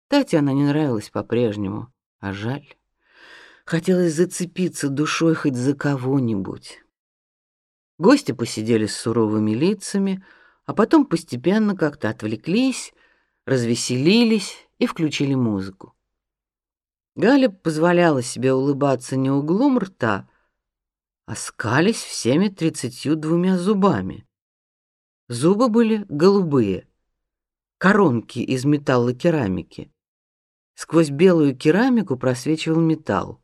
Тате она не нравилась по-прежнему, а жаль. Хотелось зацепиться душой хоть за кого-нибудь. Гости посидели с суровыми лицами, а потом постепенно как-то отвлеклись, развеселились и включили музыку. Галя позволяла себе улыбаться не углом рта, а скались всеми тридцатью двумя зубами. Зубы были голубые, коронки из металлокерамики. Сквозь белую керамику просвечивал металл.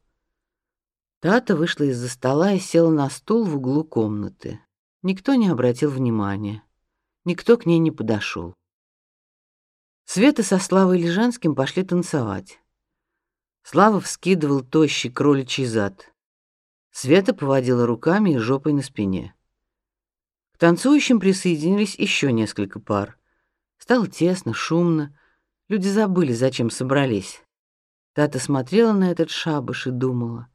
Тата вышла из-за стола и села на стул в углу комнаты. Никто не обратил внимания. Никто к ней не подошел. Света со Славой Лежанским пошли танцевать. Слава вскидывал тощий кроличий зад. Света поводила руками и жопой на спине. К танцующим присоединились еще несколько пар. Стало тесно, шумно. Люди забыли, зачем собрались. Тата смотрела на этот шабаш и думала: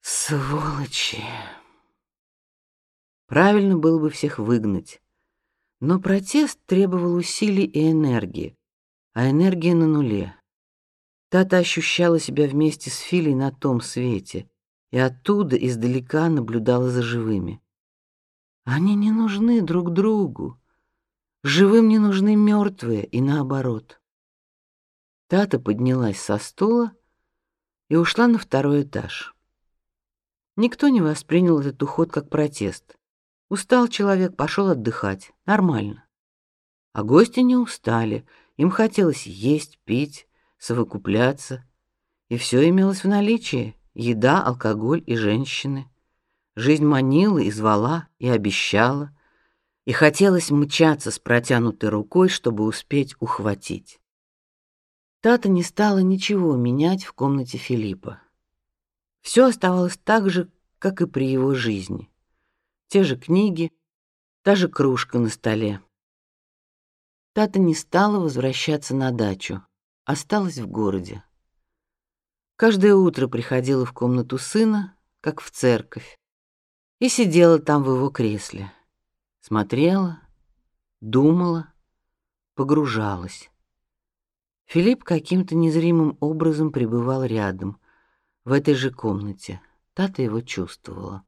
"Сволочи. Правильно было бы всех выгнать. Но протест требовал усилий и энергии, а энергия на нуле. Тата ощущала себя вместе с Филей на том свете и оттуда издалека наблюдала за живыми. Они не нужны друг другу. Живым не нужны мертвые и наоборот. Тата поднялась со стула, и ушла на второй этаж. Никто не воспринял этот уход как протест. Устал человек, пошел отдыхать. Нормально. А гости не устали. Им хотелось есть, пить, совокупляться. И все имелось в наличии: еда, алкоголь и женщины. Жизнь манила и звала, и обещала, и хотелось мчаться с протянутой рукой, чтобы успеть ухватить. Тата не стала ничего менять в комнате Филиппа. Все оставалось так же, как и при его жизни. Те же книги, та же кружка на столе. Тата не стала возвращаться на дачу, осталась в городе. Каждое утро приходила в комнату сына, как в церковь, и сидела там в его кресле. Смотрела, думала, погружалась. Филипп каким-то незримым образом пребывал рядом, в этой же комнате. Тата его чувствовала.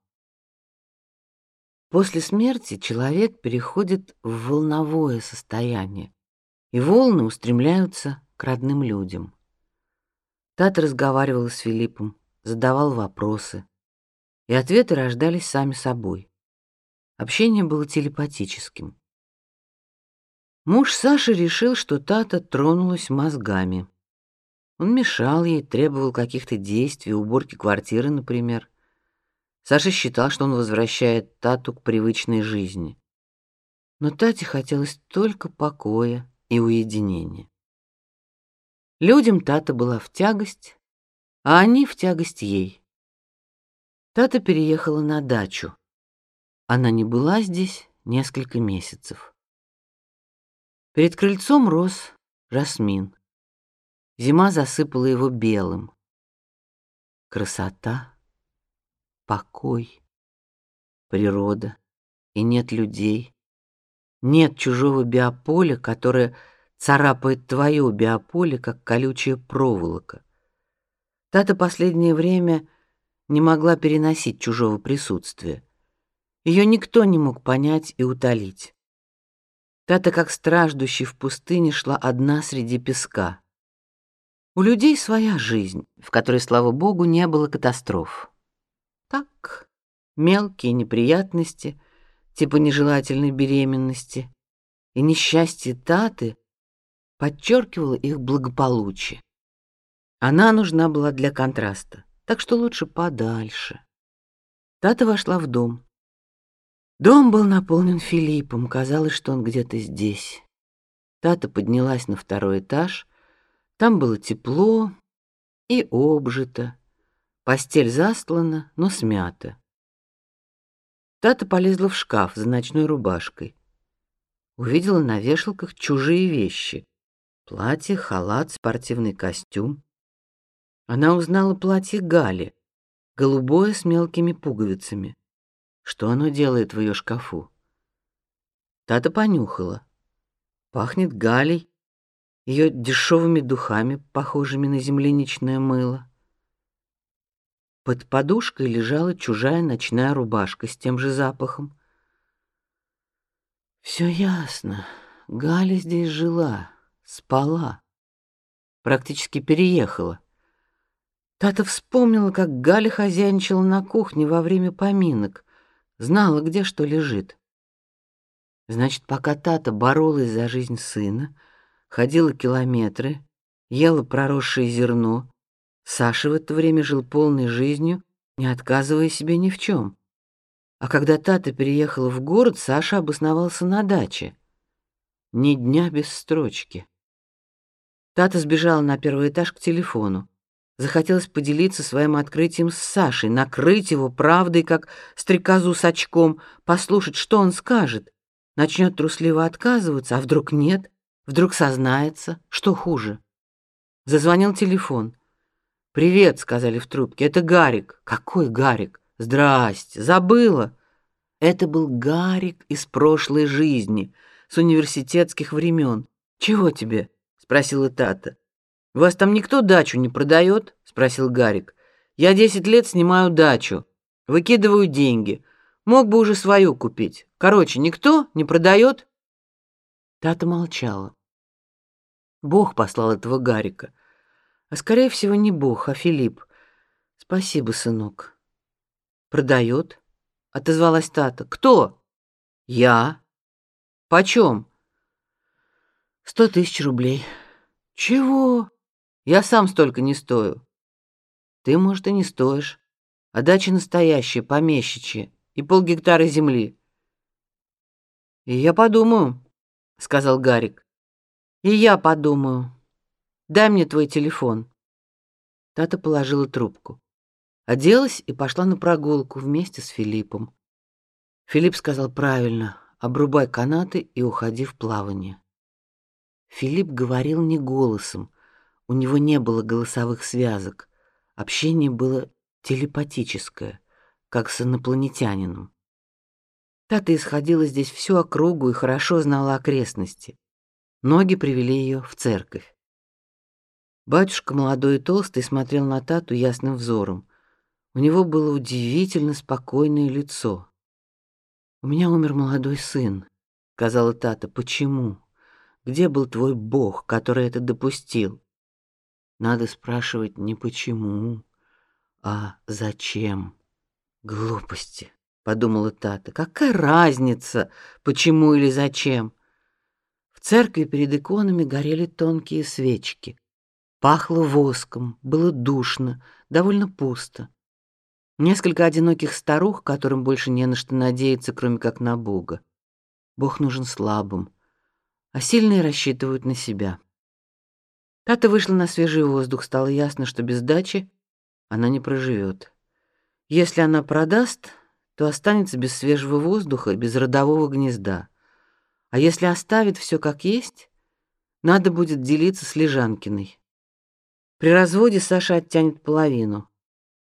После смерти человек переходит в волновое состояние, и волны устремляются к родным людям. Тата разговаривала с Филиппом, задавал вопросы, и ответы рождались сами собой. Общение было телепатическим. Муж Саши решил, что Тата тронулась мозгами. Он мешал ей, требовал каких-то действий, уборки квартиры, например. Саша считал, что он возвращает Тату к привычной жизни. Но Тате хотелось только покоя и уединения. Людям Тата была в тягость, а они в тягость ей. Тата переехала на дачу. Она не была здесь несколько месяцев. Перед крыльцом рос жасмин. Зима засыпала его белым. Красота, покой, природа, и нет людей. Нет чужого биополя, которое царапает твое биополе, как колючая проволока. Тата последнее время не могла переносить чужого присутствия. Ее никто не мог понять и утолить. Тата, как страждущий в пустыне, шла одна среди песка. У людей своя жизнь, в которой, слава богу, не было катастроф. Так, мелкие неприятности, типа нежелательной беременности, и несчастье Таты подчеркивало их благополучие. Она нужна была для контраста, так что лучше подальше. Тата вошла в дом. Дом был наполнен Филиппом, казалось, что он где-то здесь. Тата поднялась на второй этаж. Там было тепло и обжито. Постель застлана, но смята. Тата полезла в шкаф за ночной рубашкой. Увидела на вешалках чужие вещи: платье, халат, спортивный костюм. Она узнала платье Гали, голубое с мелкими пуговицами. Что оно делает в ее шкафу? Тата понюхала. Пахнет галей, ее дешевыми духами, похожими на земляничное мыло. Под подушкой лежала чужая ночная рубашка с тем же запахом. Все ясно. Галя здесь жила, спала, практически переехала. Тата вспомнила, как Галя хозяйничала на кухне во время поминок знала, где что лежит. Значит, пока Тата боролась за жизнь сына, ходила километры, ела проросшее зерно, Саша в это время жил полной жизнью, не отказывая себе ни в чем. А когда Тата переехала в город, Саша обосновался на даче. Ни дня без строчки. Тата сбежала на первый этаж к телефону. Захотелось поделиться своим открытием с Сашей, накрыть его правдой, как стрекозу с очком, послушать, что он скажет. Начнет трусливо отказываться, а вдруг нет, вдруг сознается, что хуже. Зазвонил телефон. «Привет», — сказали в трубке, — «это Гарик». «Какой Гарик?» «Здрасте, забыла». Это был Гарик из прошлой жизни, с университетских времен. «Чего тебе?» — спросила Тата. «Вас там никто дачу не продает?» — спросил Гарик. «Я десять лет снимаю дачу, выкидываю деньги. Мог бы уже свою купить. Короче, никто не продает?» Тата молчала. Бог послал этого Гарика. А скорее всего не Бог, а Филипп. Спасибо, сынок. Продает? Отозвалась Тата. Кто? Я. Почем? Сто тысяч рублей. Чего? Я сам столько не стою. Ты, может, и не стоишь. А дача настоящая, помещичья, и полгектара земли. И я подумаю, сказал Гарик. И я подумаю. Дай мне твой телефон. Тата положила трубку. Оделась и пошла на прогулку вместе с Филиппом. Филипп сказал правильно: обрубай канаты и уходи в плавание. Филипп говорил не голосом, у него не было голосовых связок. Общение было телепатическое, как с инопланетянином. Тата исходила здесь всю округу и хорошо знала окрестности. Ноги привели ее в церковь. Батюшка молодой и толстый смотрел на Тату ясным взором. У него было удивительно спокойное лицо. У меня умер молодой сын, сказала Тата. Почему? Где был твой Бог, который это допустил? Надо спрашивать не почему, а зачем. Глупости, подумала Тата. Какая разница, почему или зачем? В церкви перед иконами горели тонкие свечки. Пахло воском, было душно, довольно пусто. Несколько одиноких старух, которым больше не на что надеяться, кроме как на Бога. Бог нужен слабым, а сильные рассчитывают на себя. Тата вышла на свежий воздух, стало ясно, что без дачи она не проживет. Если она продаст, то останется без свежего воздуха, без родового гнезда. А если оставит все как есть, надо будет делиться с Лежанкиной. При разводе Саша оттянет половину.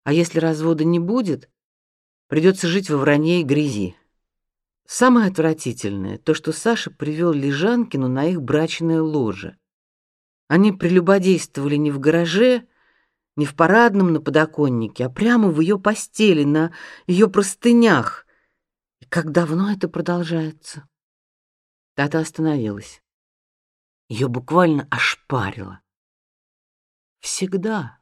А если развода не будет, придется жить во вранье и грязи. Самое отвратительное то, что Саша привел Лежанкину на их брачное ложе. Они прелюбодействовали не в гараже, не в парадном на подоконнике, а прямо в ее постели, на ее простынях. И как давно это продолжается? Тата остановилась. Ее буквально ошпарило. Всегда.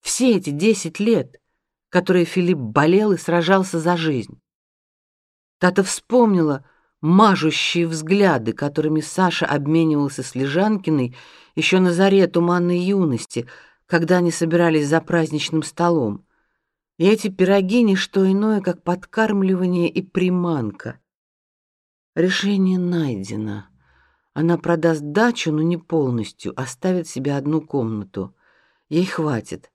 Все эти десять лет, которые Филипп болел и сражался за жизнь. Тата вспомнила, мажущие взгляды, которыми Саша обменивался с Лежанкиной еще на заре туманной юности, когда они собирались за праздничным столом. И эти пироги не что иное, как подкармливание и приманка. Решение найдено. Она продаст дачу, но не полностью, оставит себе одну комнату. Ей хватит.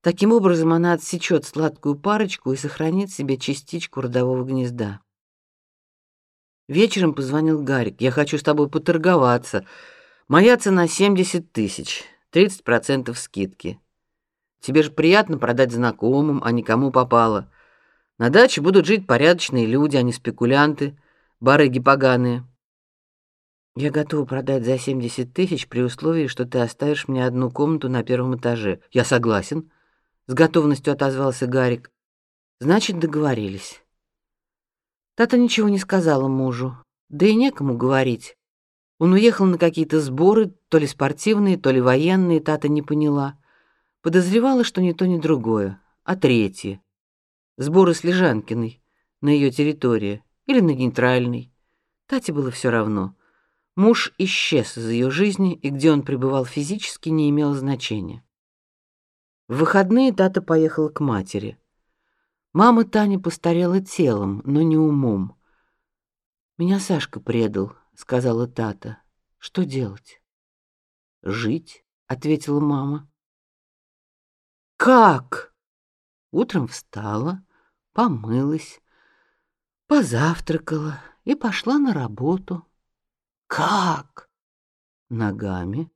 Таким образом она отсечет сладкую парочку и сохранит себе частичку родового гнезда. Вечером позвонил Гарик. Я хочу с тобой поторговаться. Моя цена 70 тысяч, 30% скидки. Тебе же приятно продать знакомым, а никому попало. На даче будут жить порядочные люди, а не спекулянты, барыги поганые. Я готова продать за 70 тысяч при условии, что ты оставишь мне одну комнату на первом этаже. Я согласен. С готовностью отозвался Гарик. Значит, договорились. Тата ничего не сказала мужу, да и некому говорить. Он уехал на какие-то сборы, то ли спортивные, то ли военные, Тата не поняла. Подозревала, что ни то, ни другое, а третье. Сборы с Лежанкиной на ее территории или на нейтральной. Тате было все равно. Муж исчез из ее жизни, и где он пребывал физически, не имело значения. В выходные Тата поехала к матери. Мама Тани постарела телом, но не умом. Меня Сашка предал, сказала Тата. Что делать? Жить, ответила мама. Как? Утром встала, помылась, позавтракала и пошла на работу. Как? Ногами,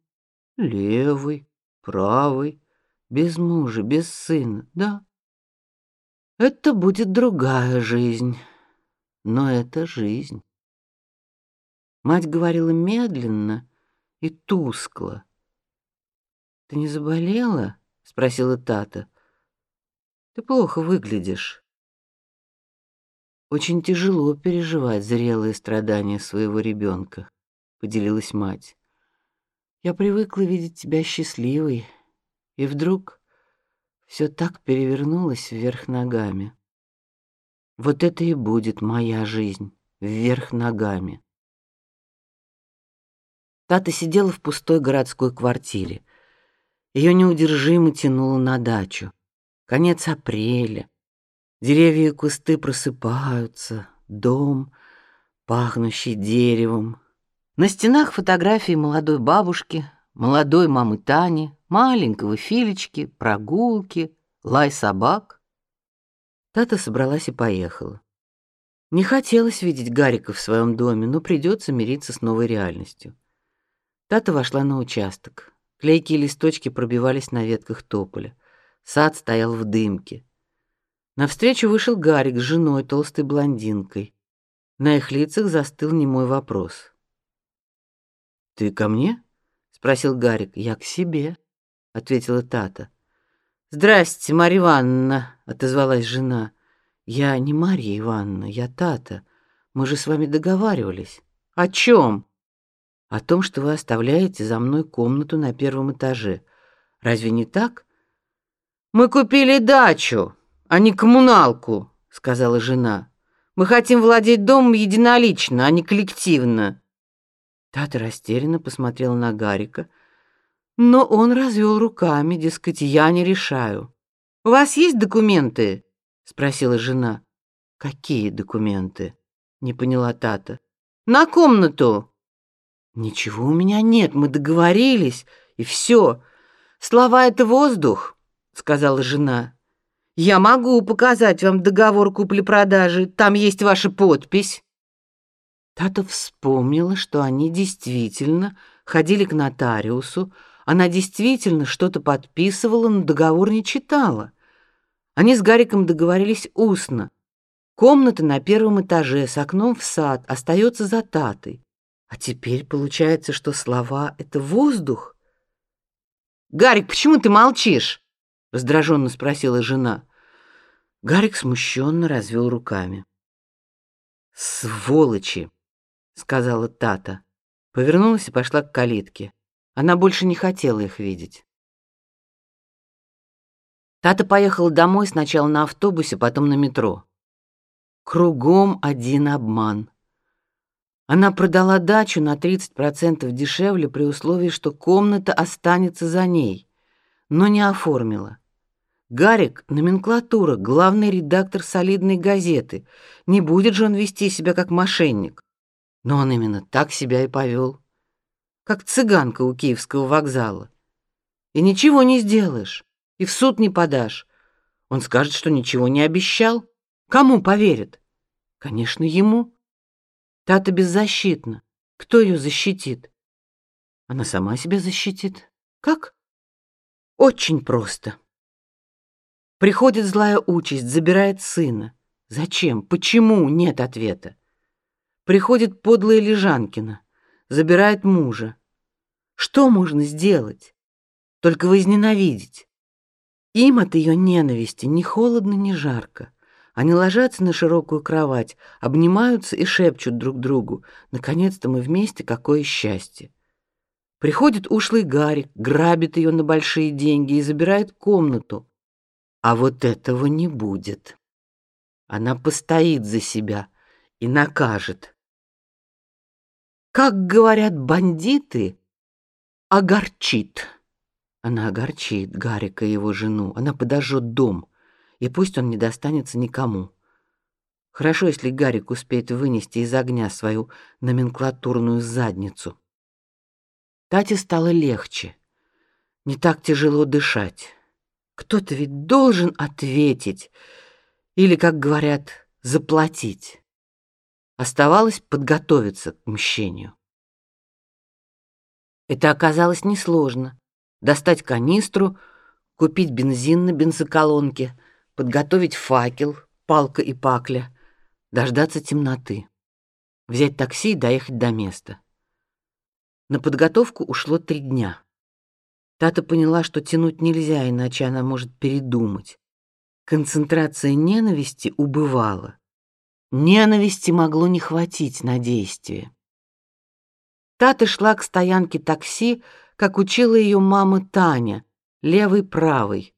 левой, правой, без мужа, без сына, да? Это будет другая жизнь, но это жизнь. Мать говорила медленно и тускло. Ты не заболела? спросила Тата. Ты плохо выглядишь. Очень тяжело переживать зрелые страдания своего ребенка, поделилась мать. Я привыкла видеть тебя счастливой, И вдруг все так перевернулось вверх ногами. Вот это и будет моя жизнь вверх ногами. Тата сидела в пустой городской квартире. Ее неудержимо тянуло на дачу. Конец апреля. Деревья и кусты просыпаются, дом, пахнущий деревом. На стенах фотографии молодой бабушки, молодой мамы Тани, маленького Филечки, прогулки, лай собак. Тата собралась и поехала. Не хотелось видеть Гарика в своем доме, но придется мириться с новой реальностью. Тата вошла на участок. Клейкие листочки пробивались на ветках тополя. Сад стоял в дымке. Навстречу вышел Гарик с женой, толстой блондинкой. На их лицах застыл немой вопрос. «Ты ко мне?» — спросил Гарик. «Я к себе», — ответила Тата. «Здрасте, Марья Ивановна», — отозвалась жена. «Я не Марья Ивановна, я Тата. Мы же с вами договаривались». «О чем?» «О том, что вы оставляете за мной комнату на первом этаже. Разве не так?» «Мы купили дачу», а не коммуналку, сказала жена. Мы хотим владеть домом единолично, а не коллективно. Тата растерянно посмотрела на Гарика, но он развел руками, дескать, я не решаю. У вас есть документы? спросила жена. Какие документы? не поняла Тата. На комнату. Ничего у меня нет, мы договорились, и все. Слова это воздух, сказала жена. Я могу показать вам договор купли-продажи, там есть ваша подпись. Тата вспомнила, что они действительно ходили к нотариусу, она действительно что-то подписывала, но договор не читала. Они с Гариком договорились устно. Комната на первом этаже с окном в сад остается за Татой. А теперь получается, что слова — это воздух. «Гарик, почему ты молчишь?» раздраженно спросила жена. Гарик смущенно развел руками. Сволочи, сказала Тата. Повернулась и пошла к калитке. Она больше не хотела их видеть. Тата поехала домой сначала на автобусе, потом на метро. Кругом один обман. Она продала дачу на 30% дешевле при условии, что комната останется за ней, но не оформила. Гарик — номенклатура, главный редактор солидной газеты. Не будет же он вести себя как мошенник. Но он именно так себя и повел. Как цыганка у Киевского вокзала. И ничего не сделаешь, и в суд не подашь. Он скажет, что ничего не обещал. Кому поверит? Конечно, ему. Тата беззащитна. Кто ее защитит? Она сама себя защитит. Как? Очень просто. Приходит злая участь, забирает сына. Зачем? Почему? Нет ответа. Приходит подлая Лежанкина, забирает мужа. Что можно сделать? Только возненавидеть. Им от ее ненависти ни холодно, ни жарко. Они ложатся на широкую кровать, обнимаются и шепчут друг другу: "Наконец-то мы вместе, какое счастье!" Приходит ушлый Гарик, грабит ее на большие деньги и забирает комнату. А вот этого не будет. Она постоит за себя и накажет. Как говорят бандиты, огорчит. Она огорчит Гарика и его жену. Она подожжет дом, и пусть он не достанется никому. Хорошо, если Гарик успеет вынести из огня свою номенклатурную задницу. Тате стало легче. Не так тяжело дышать. Кто-то ведь должен ответить или, как говорят, заплатить. Оставалось подготовиться к мщению. Это оказалось несложно. Достать канистру, купить бензин на бензоколонке, подготовить факел, палка и пакля, дождаться темноты, взять такси и доехать до места. На подготовку ушло три дня. Тата поняла, что тянуть нельзя, иначе она может передумать. Концентрация ненависти убывала. Ненависти могло не хватить на действие. Тата шла к стоянке такси, как учила ее мама Таня, левый правый.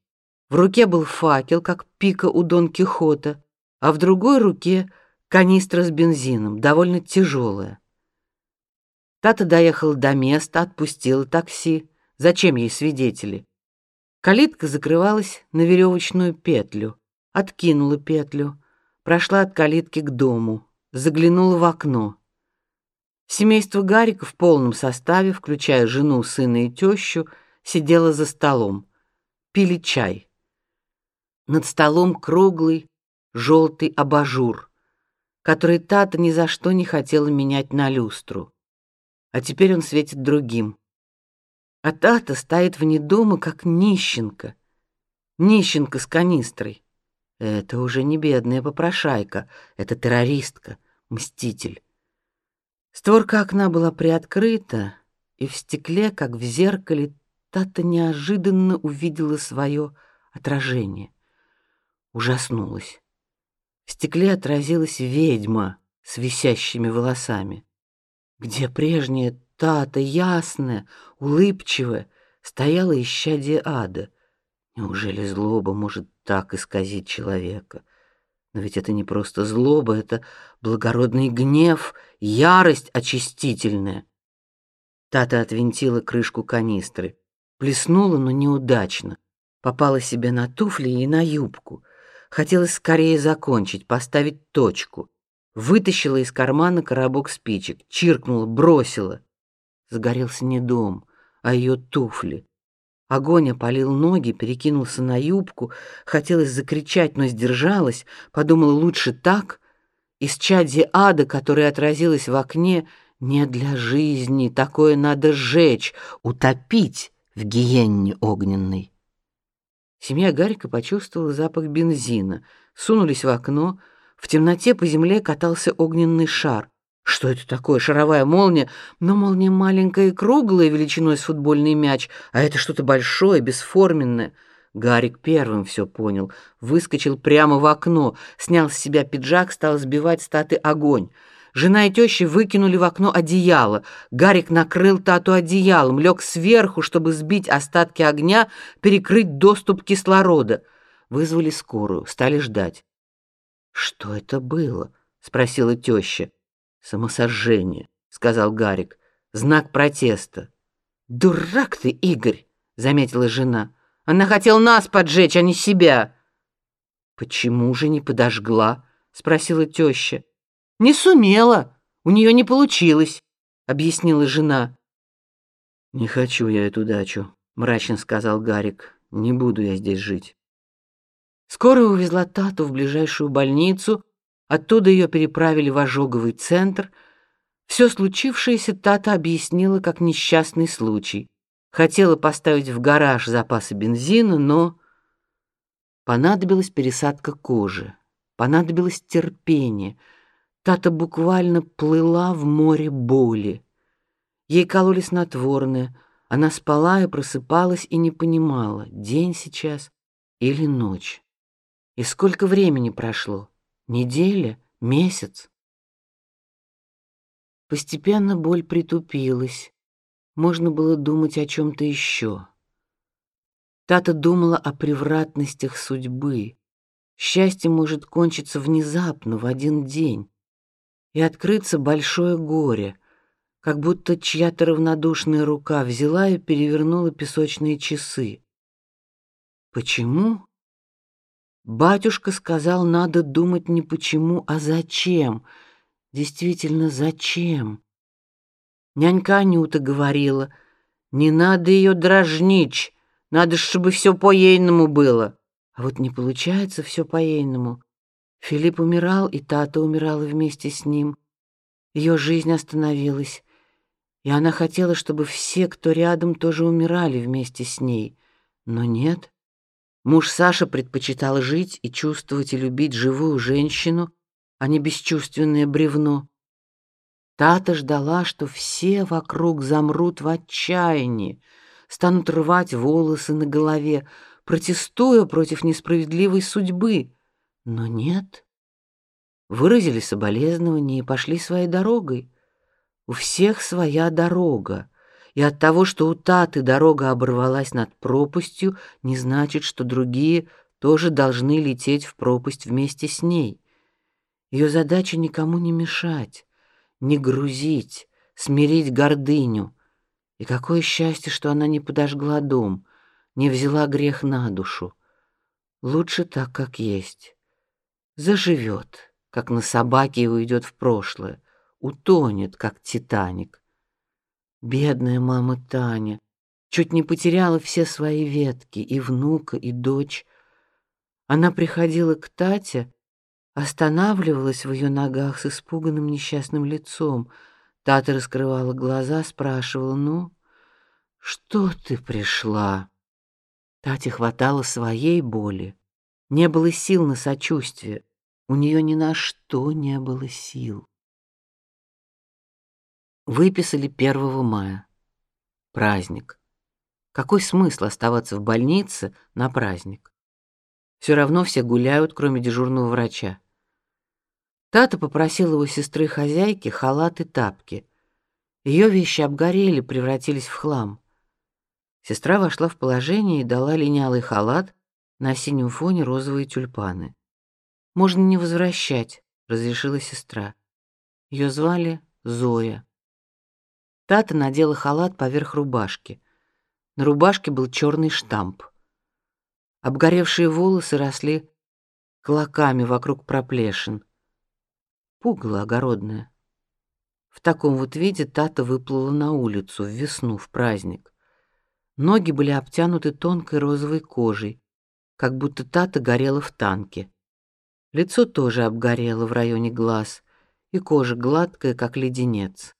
В руке был факел, как пика у Дон Кихота, а в другой руке канистра с бензином, довольно тяжелая. Тата доехала до места, отпустила такси. Зачем ей свидетели? Калитка закрывалась на веревочную петлю. Откинула петлю, прошла от калитки к дому, заглянула в окно. Семейство Гарика в полном составе, включая жену, сына и тещу, сидело за столом, пили чай. Над столом круглый желтый абажур, который Тата ни за что не хотела менять на люстру. А теперь он светит другим. А Тата стоит вне дома, как нищенка. Нищенка с канистрой. Это уже не бедная попрошайка, это террористка, мститель. Створка окна была приоткрыта, и в стекле, как в зеркале, Тата неожиданно увидела свое отражение. Ужаснулась. В стекле отразилась ведьма с висящими волосами. Где прежняя Тата, ясная, улыбчивая, стояла исчадие ада. Неужели злоба может так исказить человека? Но ведь это не просто злоба, это благородный гнев, ярость очистительная. Тата отвинтила крышку канистры, плеснула, но неудачно. Попала себе на туфли и на юбку. Хотелось скорее закончить, поставить точку. Вытащила из кармана коробок спичек, чиркнула, бросила. Загорелся не дом, а ее туфли. Огонь опалил ноги, перекинулся на юбку. Хотелось закричать, но сдержалась. Подумала, лучше так. Исчадье ада, которое отразилось в окне, не для жизни. Такое надо сжечь, утопить в гиенне огненной. Семья Гарика почувствовала запах бензина. Сунулись в окно. В темноте по земле катался огненный шар. Что это такое? Шаровая молния? Но молния маленькая и круглая, величиной с футбольный мяч, а это что-то большое, бесформенное. Гарик первым все понял. Выскочил прямо в окно, снял с себя пиджак, стал сбивать статы огонь. Жена и теща выкинули в окно одеяло. Гарик накрыл тату одеялом, лег сверху, чтобы сбить остатки огня, перекрыть доступ кислорода. Вызвали скорую, стали ждать. «Что это было?» — спросила теща. Самосожжение, сказал Гарик. Знак протеста. Дурак ты, Игорь, заметила жена. Она хотела нас поджечь, а не себя. Почему же не подожгла? спросила теща. Не сумела, у нее не получилось, объяснила жена. Не хочу я эту дачу, мрачно сказал Гарик. Не буду я здесь жить. Скоро увезла Тату в ближайшую больницу, Оттуда ее переправили в ожоговый центр. Все случившееся Тата объяснила как несчастный случай. Хотела поставить в гараж запасы бензина, но понадобилась пересадка кожи, понадобилось терпение. Тата буквально плыла в море боли. Ей кололи снотворное, она спала и просыпалась и не понимала, день сейчас или ночь. И сколько времени прошло? Неделя, месяц. Постепенно боль притупилась. Можно было думать о чем то еще. Тата думала о превратностях судьбы. Счастье может кончиться внезапно в один день и открыться большое горе, как будто чья-то равнодушная рука взяла и перевернула песочные часы. Почему? Батюшка сказал, надо думать не почему, а зачем. Действительно, зачем? Нянька Анюта говорила, не надо ее дражнить, надо, чтобы все по-ейному было. А вот не получается все по-ейному. Филипп умирал, и Тата умирала вместе с ним. Ее жизнь остановилась, и она хотела, чтобы все, кто рядом, тоже умирали вместе с ней. Но нет. Муж Саша предпочитал жить и чувствовать и любить живую женщину, а не бесчувственное бревно. Тата ждала, что все вокруг замрут в отчаянии, станут рвать волосы на голове, протестуя против несправедливой судьбы. Но нет. Выразили соболезнования и пошли своей дорогой. У всех своя дорога, И от того, что у Таты дорога оборвалась над пропастью, не значит, что другие тоже должны лететь в пропасть вместе с ней. Ее задача никому не мешать, не грузить, смирить гордыню. И какое счастье, что она не подожгла дом, не взяла грех на душу. Лучше так, как есть. Заживет, как на собаке и уйдет в прошлое, утонет, как Титаник. Бедная мама Таня чуть не потеряла все свои ветки, и внука, и дочь. Она приходила к Тате, останавливалась в ее ногах с испуганным несчастным лицом. Тата раскрывала глаза, спрашивала: "Ну, что ты пришла?" Тате хватало своей боли. Не было сил на сочувствие. У нее ни на что не было сил. Выписали 1 мая. Праздник. Какой смысл оставаться в больнице на праздник? Все равно все гуляют, кроме дежурного врача. Тата попросила у сестры хозяйки халат и тапки. Ее вещи обгорели, превратились в хлам. Сестра вошла в положение и дала линялый халат, на синем фоне розовые тюльпаны. Можно не возвращать, разрешила сестра. Ее звали Зоя. Тата надела халат поверх рубашки. На рубашке был черный штамп. Обгоревшие волосы росли клоками вокруг проплешин пугало огородное. В таком вот виде Тата выплыла на улицу в весну, в праздник. Ноги были обтянуты тонкой розовой кожей, как будто Тата горела в танке. Лицо тоже обгорело в районе глаз, и кожа гладкая, как леденец.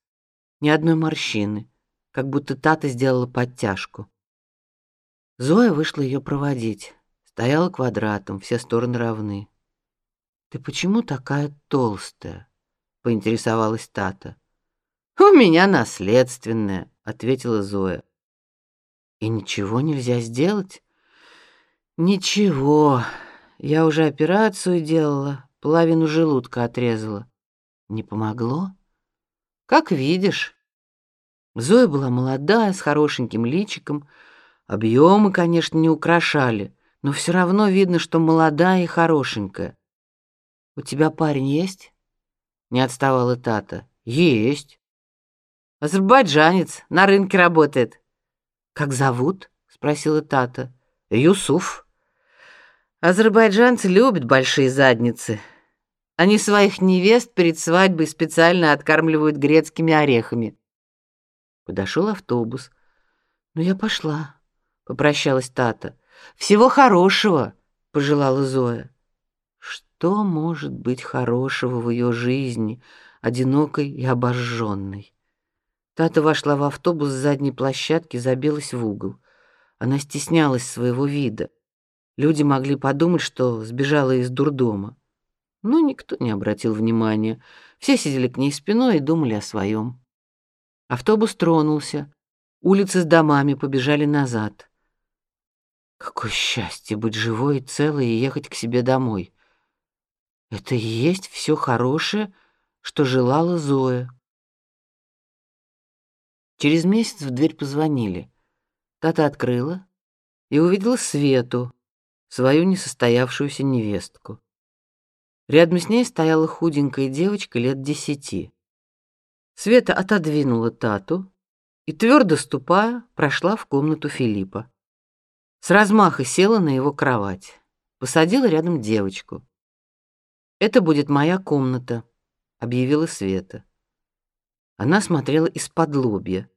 Ни одной морщины, как будто Тата сделала подтяжку. Зоя вышла ее проводить. Стояла квадратом, все стороны равны. Ты почему такая толстая? поинтересовалась Тата. У меня наследственное, ответила Зоя. И ничего нельзя сделать? Ничего. Я уже операцию делала, половину желудка отрезала. Не помогло? Как видишь. Зоя была молодая, с хорошеньким личиком. Объемы, конечно, не украшали, но все равно видно, что молодая и хорошенькая. У тебя парень есть? Не отставала Тата. Есть. Азербайджанец, на рынке работает. Как зовут? спросила Тата. Юсуф. Азербайджанцы любят большие задницы. Они своих невест перед свадьбой специально откармливают грецкими орехами. Подошел автобус. Ну я пошла, попрощалась Тата. Всего хорошего, пожелала Зоя. Что может быть хорошего в ее жизни, одинокой и обожженной? Тата вошла в автобус с задней площадки, забилась в угол. Она стеснялась своего вида. Люди могли подумать, что сбежала из дурдома. Но никто не обратил внимания. Все сидели к ней спиной и думали о своем. Автобус тронулся. Улицы с домами побежали назад. Какое счастье быть живой и целой и ехать к себе домой. Это и есть все хорошее, что желала Зоя. Через месяц в дверь позвонили. Тата открыла и увидела Свету, свою несостоявшуюся невестку. Рядом с ней стояла худенькая девочка лет десяти. Света отодвинула Тату и твердо ступая прошла в комнату Филиппа. С размаха села на его кровать, посадила рядом девочку. Это будет моя комната, объявила Света. Она смотрела из-под лобья.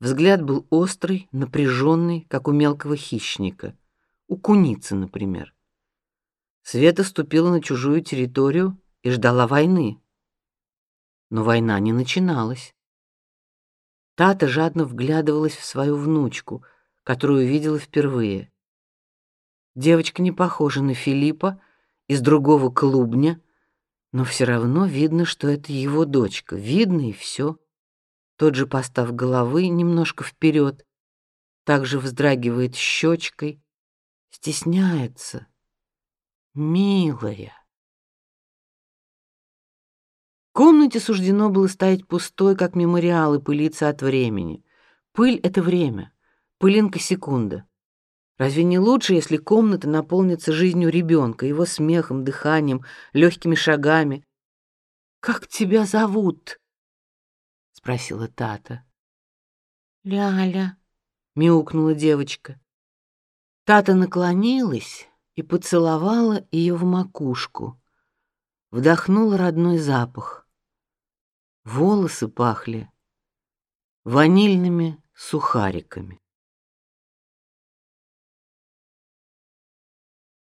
Взгляд был острый, напряженный, как у мелкого хищника, у куницы, например. Света ступила на чужую территорию и ждала войны. Но война не начиналась. Тата жадно вглядывалась в свою внучку, которую видела впервые. Девочка не похожа на Филиппа, из другого клубня, но все равно видно, что это его дочка. Видно и все. Тот же постав головы немножко вперед, также вздрагивает щечкой, стесняется. Милая. Комнате суждено было стоять пустой, как мемориал, и пылиться от времени. Пыль — это время, пылинка секунда. Разве не лучше, если комната наполнится жизнью ребенка, его смехом, дыханием, легкими шагами? Как тебя зовут? спросила Тата. Ляля, мяукнула девочка. Тата наклонилась и поцеловала ее в макушку. Вдохнула родной запах. Волосы пахли ванильными сухариками.